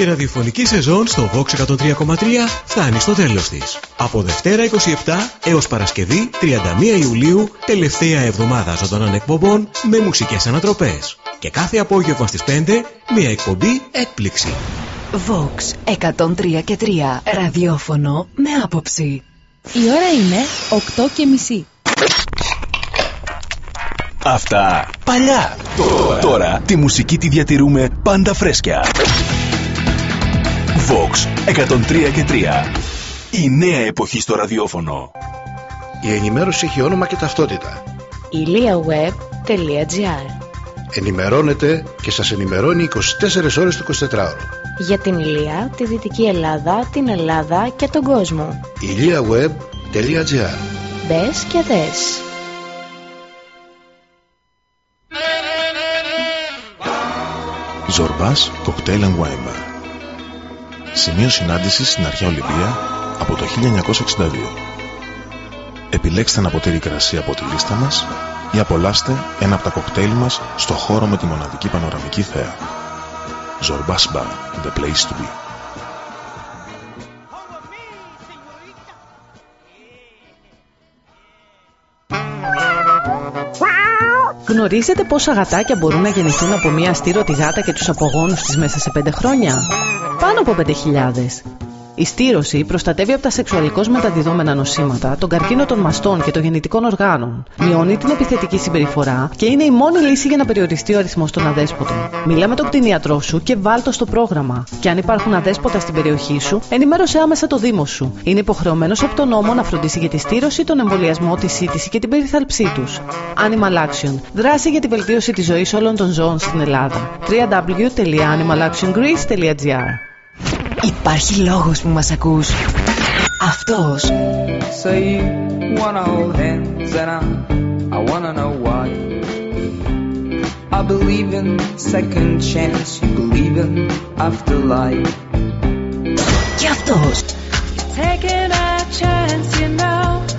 Ραδιοφωνική σεζόν στο Vox 103,3 φτάνει στο τέλος της. Από Δευτέρα 27 έως Παρασκευή 31 Ιουλίου, τελευταία εβδομάδα ζωντανών εκπομπών με μουσικές ανατροπές. Και κάθε απόγευμα στις 5, μια εκπομπή έκπληξη. Vox 103 και 3 ραδιόφωνο με άποψη. Η ώρα είναι 8 και μισή. Αυτά παλιά. Τώρα, τώρα τη μουσική τη διατηρούμε πάντα φρέσκια. Vox 103 και 3. Η νέα εποχή στο ραδιόφωνο. Η ενημέρωση έχει όνομα και ταυτότητα. iliaweb.gr Ενημερώνετε και σας ενημερώνει 24 ώρες το 24ωρο. Για την Ηλία, τη Δυτική Ελλάδα, την Ελλάδα και τον κόσμο. iliaweb.gr Μπες και δες. Ζορμπάς Cocktail and Wine Bar. Σημείο συνάντησης στην αρχαία Ολυμπία από το 1962. Επιλέξτε ένα ποτήρι κρασί από τη λίστα μας ή απολαύστε ένα από τα κοκτέιλ μας στο χώρο με τη μοναδική πανοραμική θέα. Ζορμπάς Bar, the place to be. Γνωρίζετε πόσα γατάκια μπορούν να γεννηθούν από μια αστήρωτη γάτα και τους απογόνους της μέσα σε 5 χρόνια; Πάνω από 5.000. Η στήρωση προστατεύει από τα σεξουαλικώς μεταδιδόμενα νοσήματα, τον καρκίνο των μαστών και των γεννητικών οργάνων. Μειώνει την επιθετική συμπεριφορά και είναι η μόνη λύση για να περιοριστεί ο αριθμός των αδέσποτων. Μιλά με τον κτηνίατρό σου και βάλτο στο πρόγραμμα. Και αν υπάρχουν αδέσποτα στην περιοχή σου, ενημέρωσε άμεσα το Δήμο σου. Είναι υποχρεωμένος από τον νόμο να φροντίσει για τη στήρωση, τον εμβολιασμό, τη σύντηση και την περιθάλψή τους. Animal Action. Δράση για τη βελτίωση της ζωής όλων των ζώων στην Ελλάδα. www.animalactiongreece.gr Υπάρχει λόγος που μας ακούς. Αυτός. So you wanna hold hands and I, I wanna know why. I believe in second chance, you believe in afterlife. Και αυτός. Taking a chance, you know,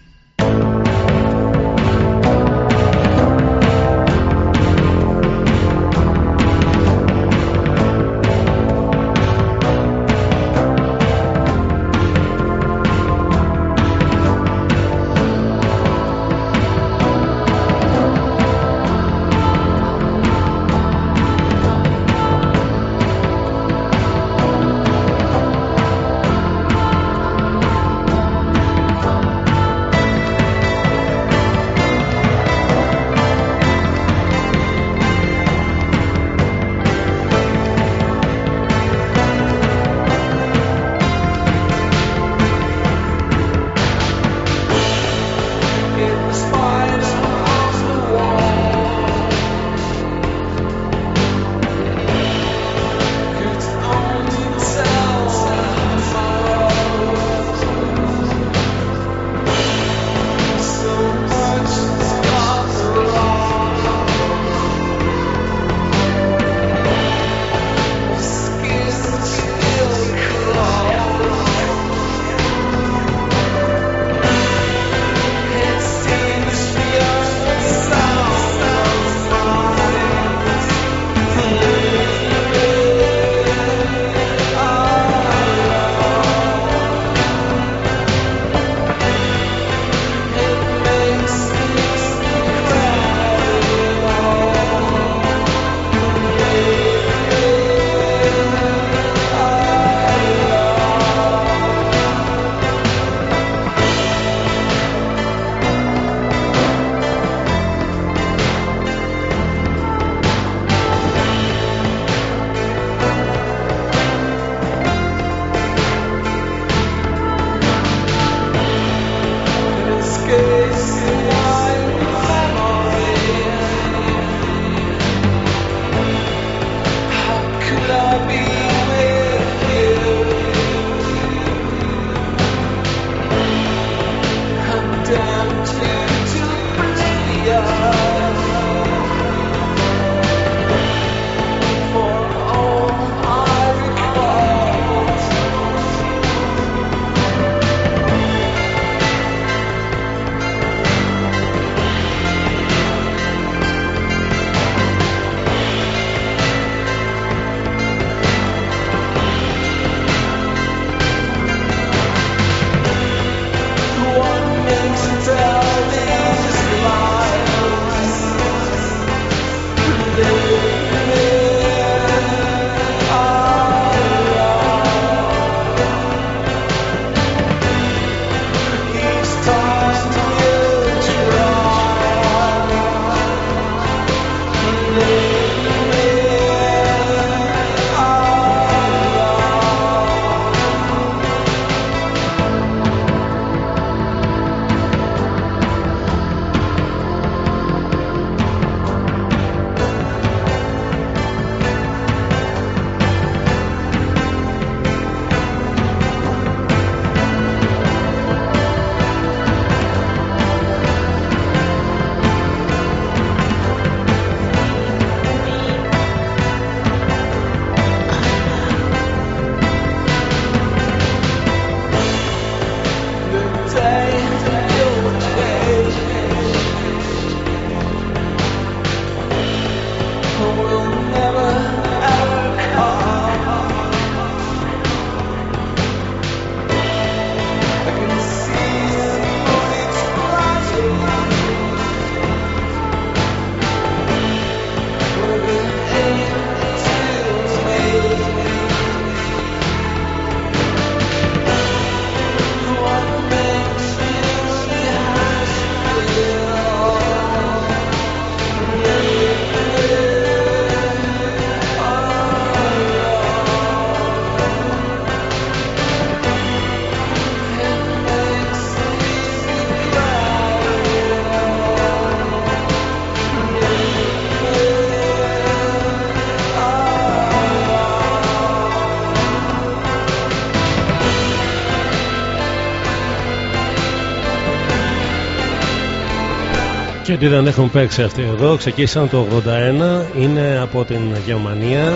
Και ότι δεν έχουν παίξει αυτοί εδώ, ξεκίνησαν το 81, είναι από την Γερμανία.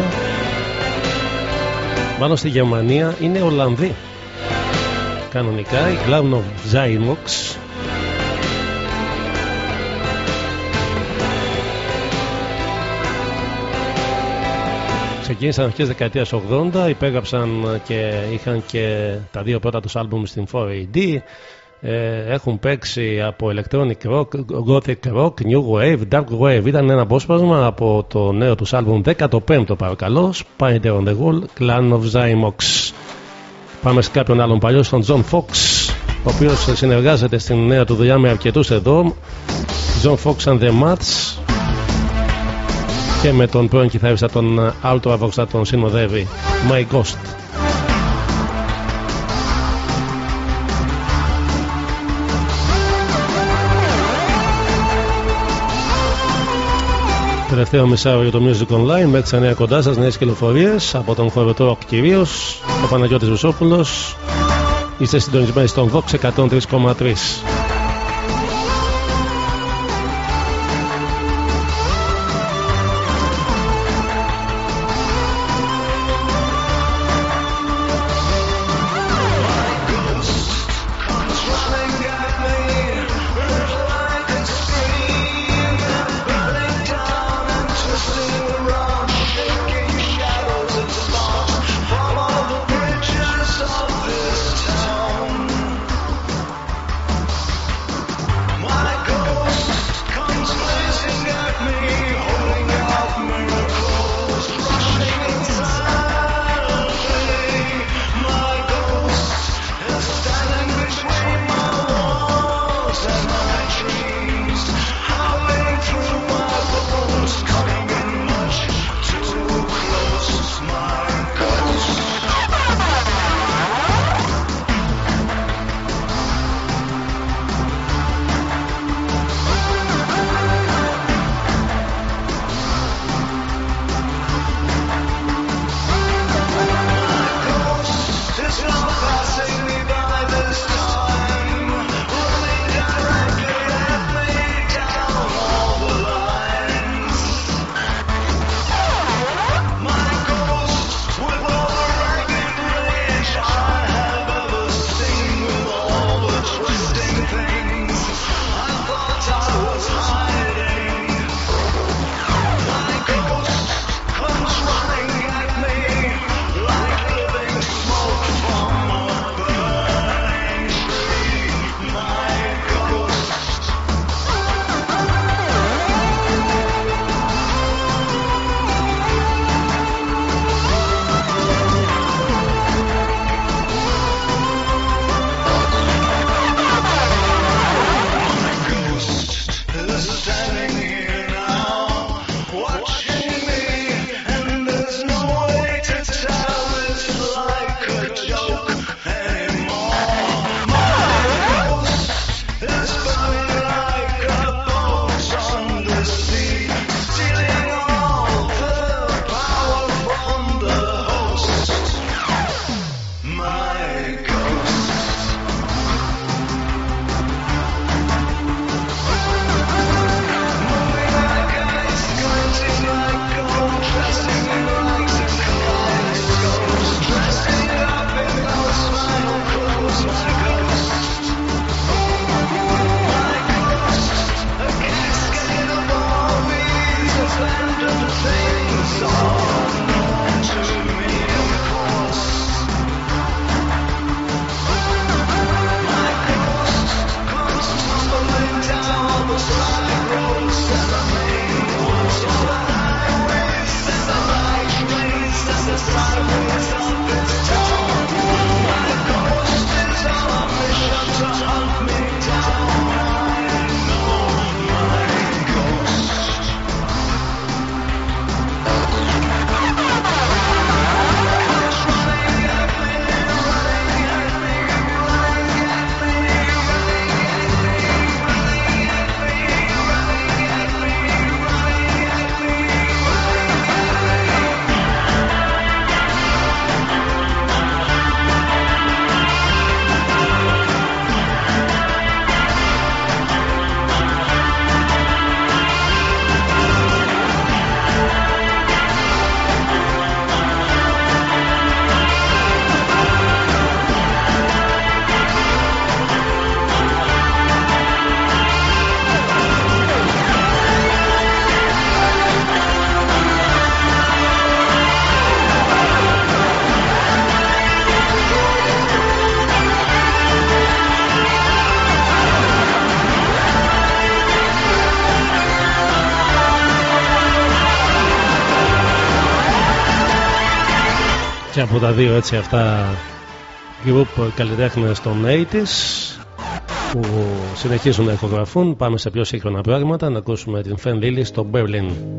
Μάλλον στη Γερμανία είναι Ολλανδοί. Κανονικά η Clown of Zymox. Ξεκίνησαν αρχές δεκαετίας 80, υπέγραψαν και είχαν και τα δύο πρώτα τους άλμπουμ στην 4AD. Ε, έχουν παίξει από electronic rock, gothic rock, new wave, dark wave. Ήταν ένα απόσπασμα από το νέο τους άλμπουμ 15ο παρακαλώ, Spider on the Wall, Clan of Zymox. Πάμε σε κάποιον άλλον παλιό, στον John Fox, ο οποίος συνεργάζεται στην νέα του δουλειά με αρκετούς εδώ. John Fox and the Mats και με τον πρώην κιθαρίστα τον Alto Avox θα τον συνοδεύει My Ghost. Τελευταίο μισάωρο για το Music Online μέχρι τις 9 κοντά σας, νέες κυκλοφορίες από τον χορετό κυρίως, ο Παναγιώτης Βουσόπουλος. Είστε συντονισμένοι στον Vox 103,3. και από τα δύο έτσι αυτά group καλλιτέχνες των 80s που συνεχίζουν να ηχογραφούν. Πάμε σε πιο σύγχρονα πράγματα να ακούσουμε την Φεν Λίλη στο Berlin.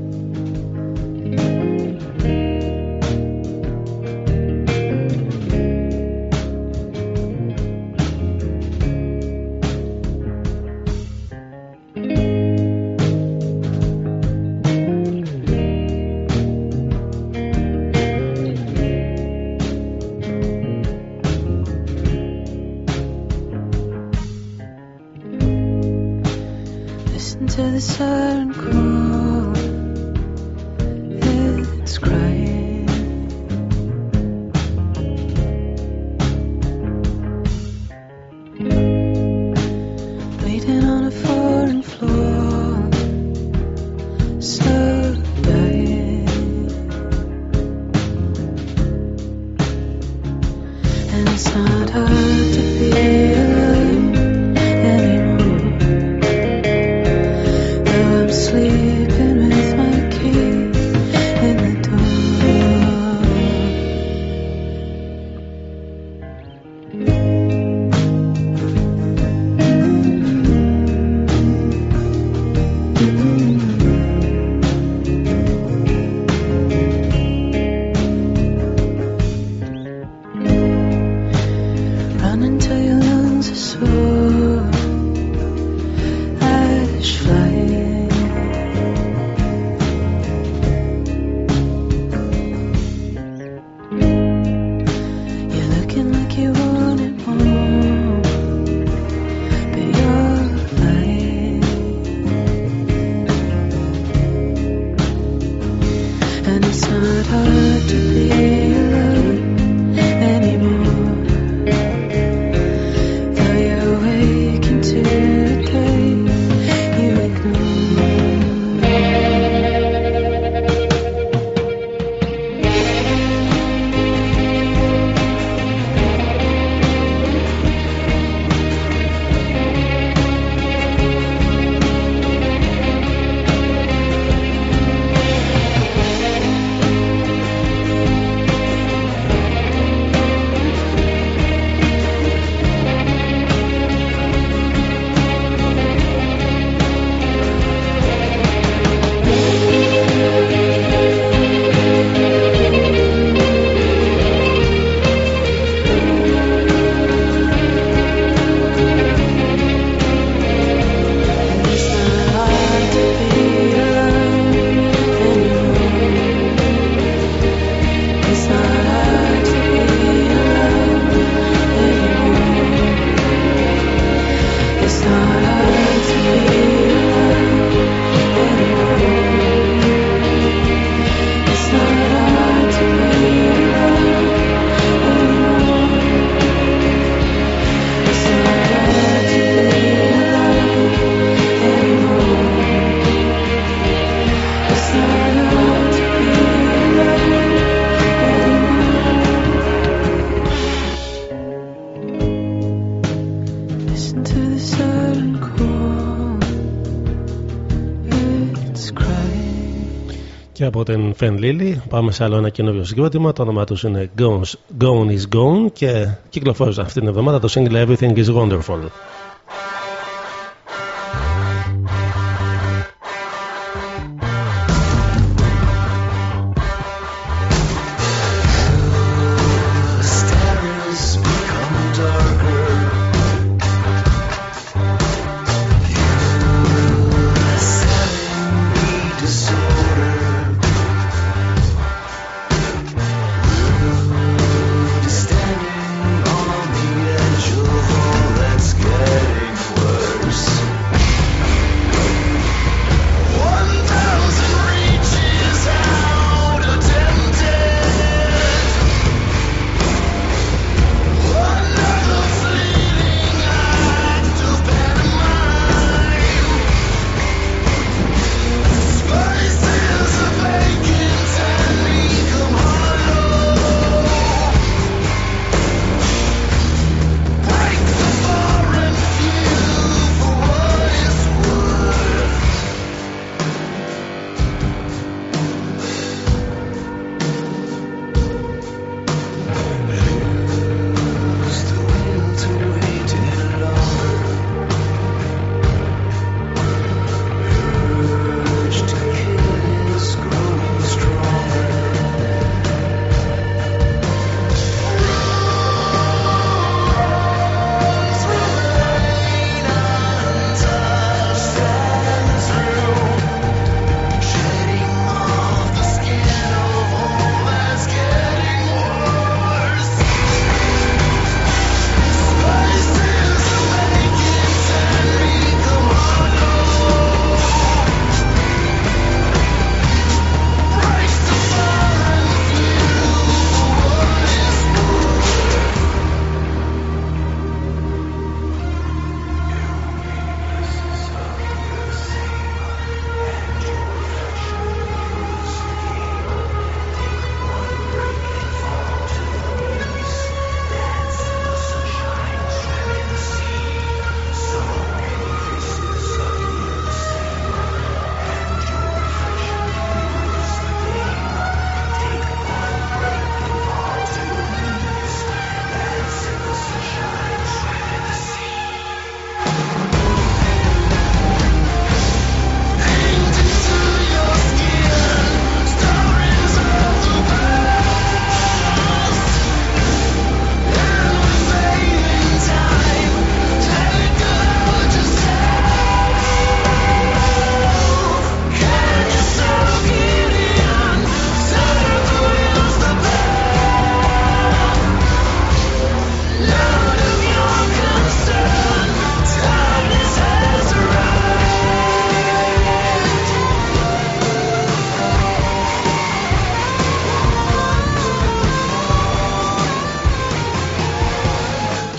και από την Φεν Λίλη. Πάμε σε άλλο ένα καινούριο συγκρότημα. Το όνομα τους είναι Gone is Gone και κυκλοφόρησε αυτήν την εβδομάδα το single Everything is Wonderful.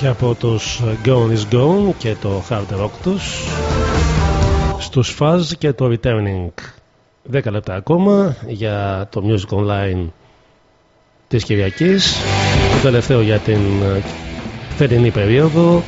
Και από τους Gone is Gone και το Hard Rock τους στους Fuzz και το Returning. 10 λεπτά ακόμα για το Music Online της Κυριακής. Το τελευταίο για την ε, φετινή περίοδο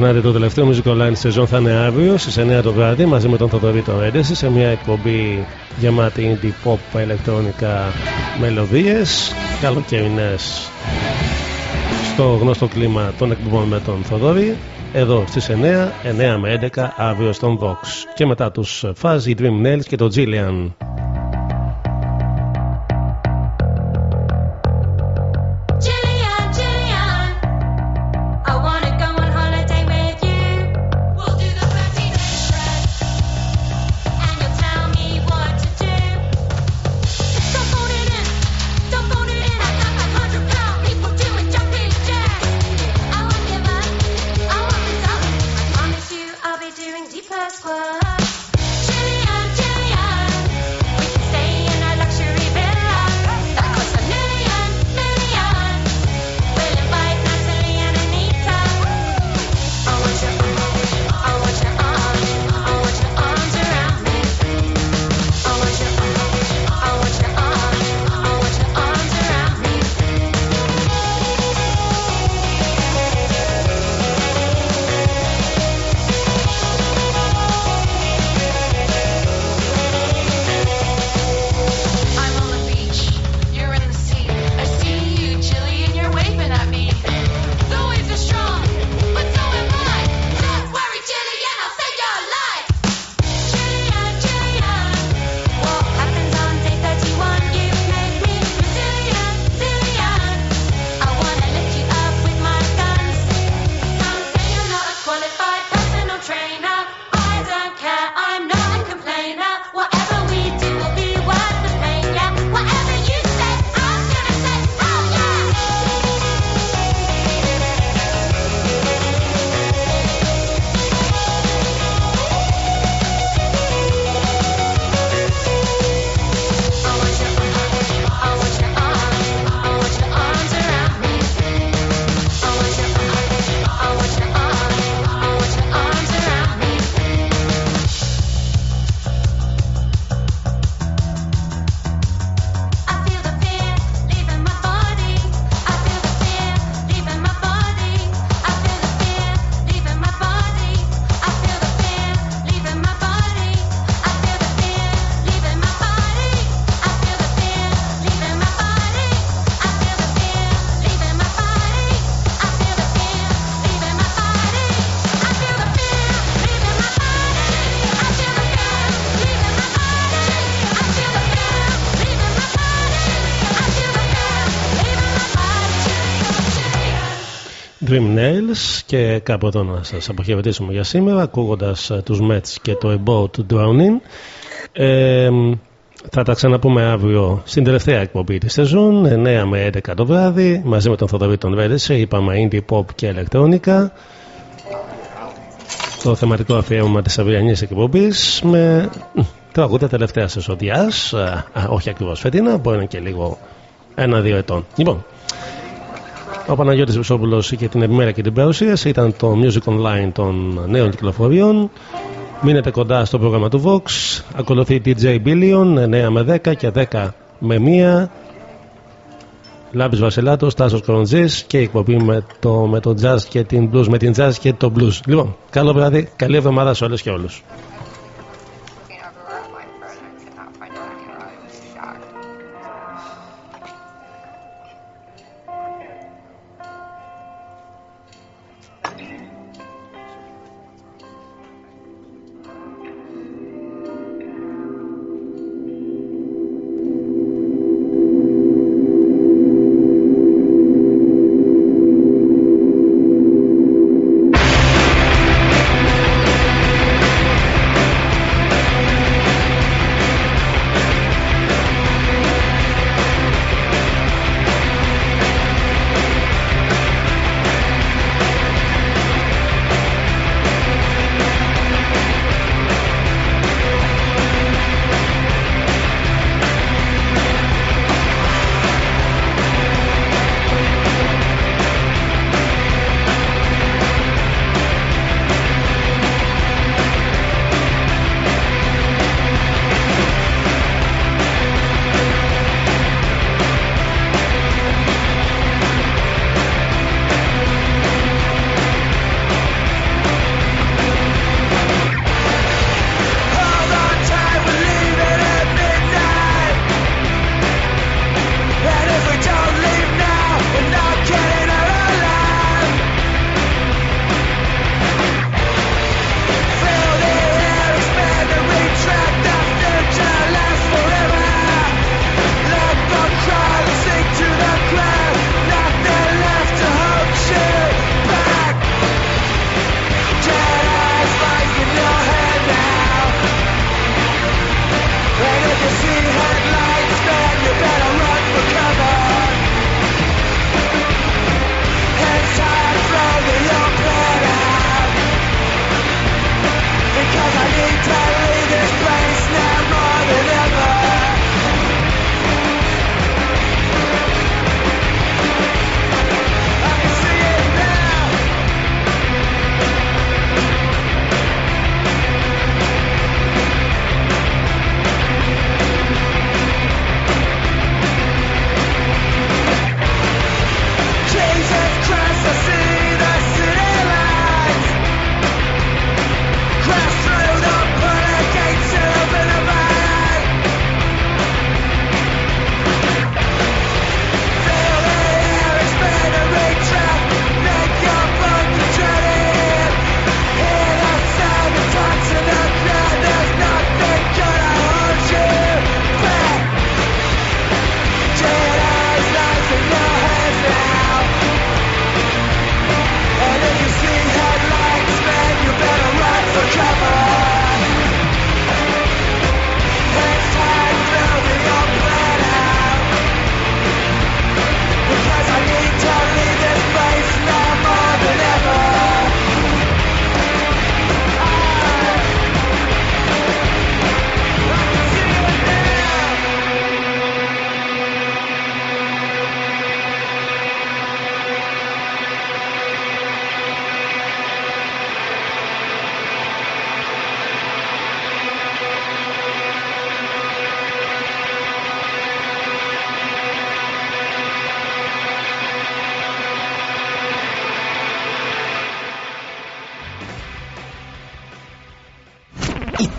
ξεχνάτε το τελευταίο Music Online σεζόν θα είναι αύριο στις 9 το βράδυ μαζί με τον Θοδωρή τον Έντεση σε μια εκπομπή γεμάτη indie pop ηλεκτρονικά μελωδίες καλοκαιρινές. Στο γνωστό κλίμα των εκπομπών με τον Θοδωρή εδώ στις 9, 9 με 11 αύριο στον Vox. Και μετά τους Fuzzy Dream Nails και το Jillian Jillian, Nails και κάπου εδώ να σας αποχαιρετήσουμε για σήμερα ακούγοντας ε, τους Mets και το About Drowning. Ε, θα τα ξαναπούμε αύριο στην τελευταία εκπομπή της σεζόν 9 με 11 το βράδυ μαζί με τον Θοδωρή τον Ρέντεσε είπαμε indie pop και ηλεκτρόνικα το θεματικό αφιέρωμα της αυριανής εκπομπής με τραγούδια τελευταία εσοδιάς όχι ακριβώς φετίνα μπορεί να είναι και λίγο ένα-δύο ετών. Λοιπόν ο Παναγιώτης Βουσόπουλος και την επιμέρα και την παρουσίαση ήταν το Music Online των νέων κυκλοφοριών μείνετε κοντά στο πρόγραμμα του Vox ακολουθεί DJ Billion 9 με 10 και 10 με 1 Λάμπης Βασιλάτος, Τάσος Κοροντζής και η εκπομπή με το, με το jazz και την blues, με την jazz και το blues. Λοιπόν, καλό βράδυ, καλή εβδομάδα σε όλες και όλους.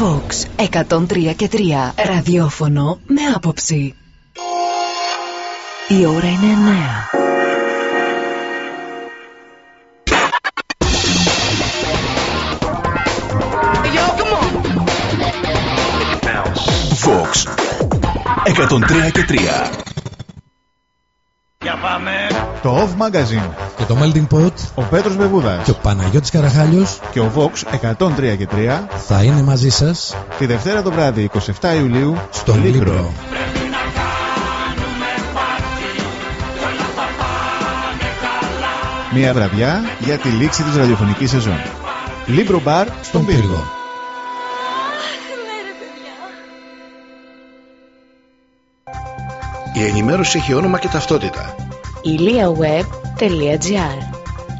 Vox 103 και 3 ραδιόφωνο με άποψη. Η ώρα είναι 9. Vox 103 και 3. Το Off Magazine. Και το Melting Pot. Ο Πέτρος Βεβούδας. Και ο Παναγιώτης Καραχάλιος. Και ο Vox 103 και 3. Θα είναι μαζί σας. Τη Δευτέρα το βράδυ 27 Ιουλίου. Στο Λίμπρο. Μια βραδιά για τη λήξη της ραδιοφωνικής σεζόν. Λίμπρο Μπαρ στον Πύργο. Η ενημέρωση έχει όνομα και ταυτότητα. iliaweb.gr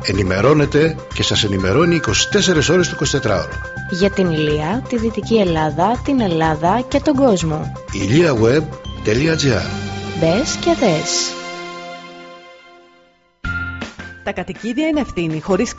Ενημερώνετε και σας ενημερώνει 24 ώρες το 24ωρο. Για την Ηλία, τη Δυτική Ελλάδα, την Ελλάδα και τον κόσμο. iliaweb.gr Μπες και δες. Τα κατοικίδια είναι ευθύνη χωρίς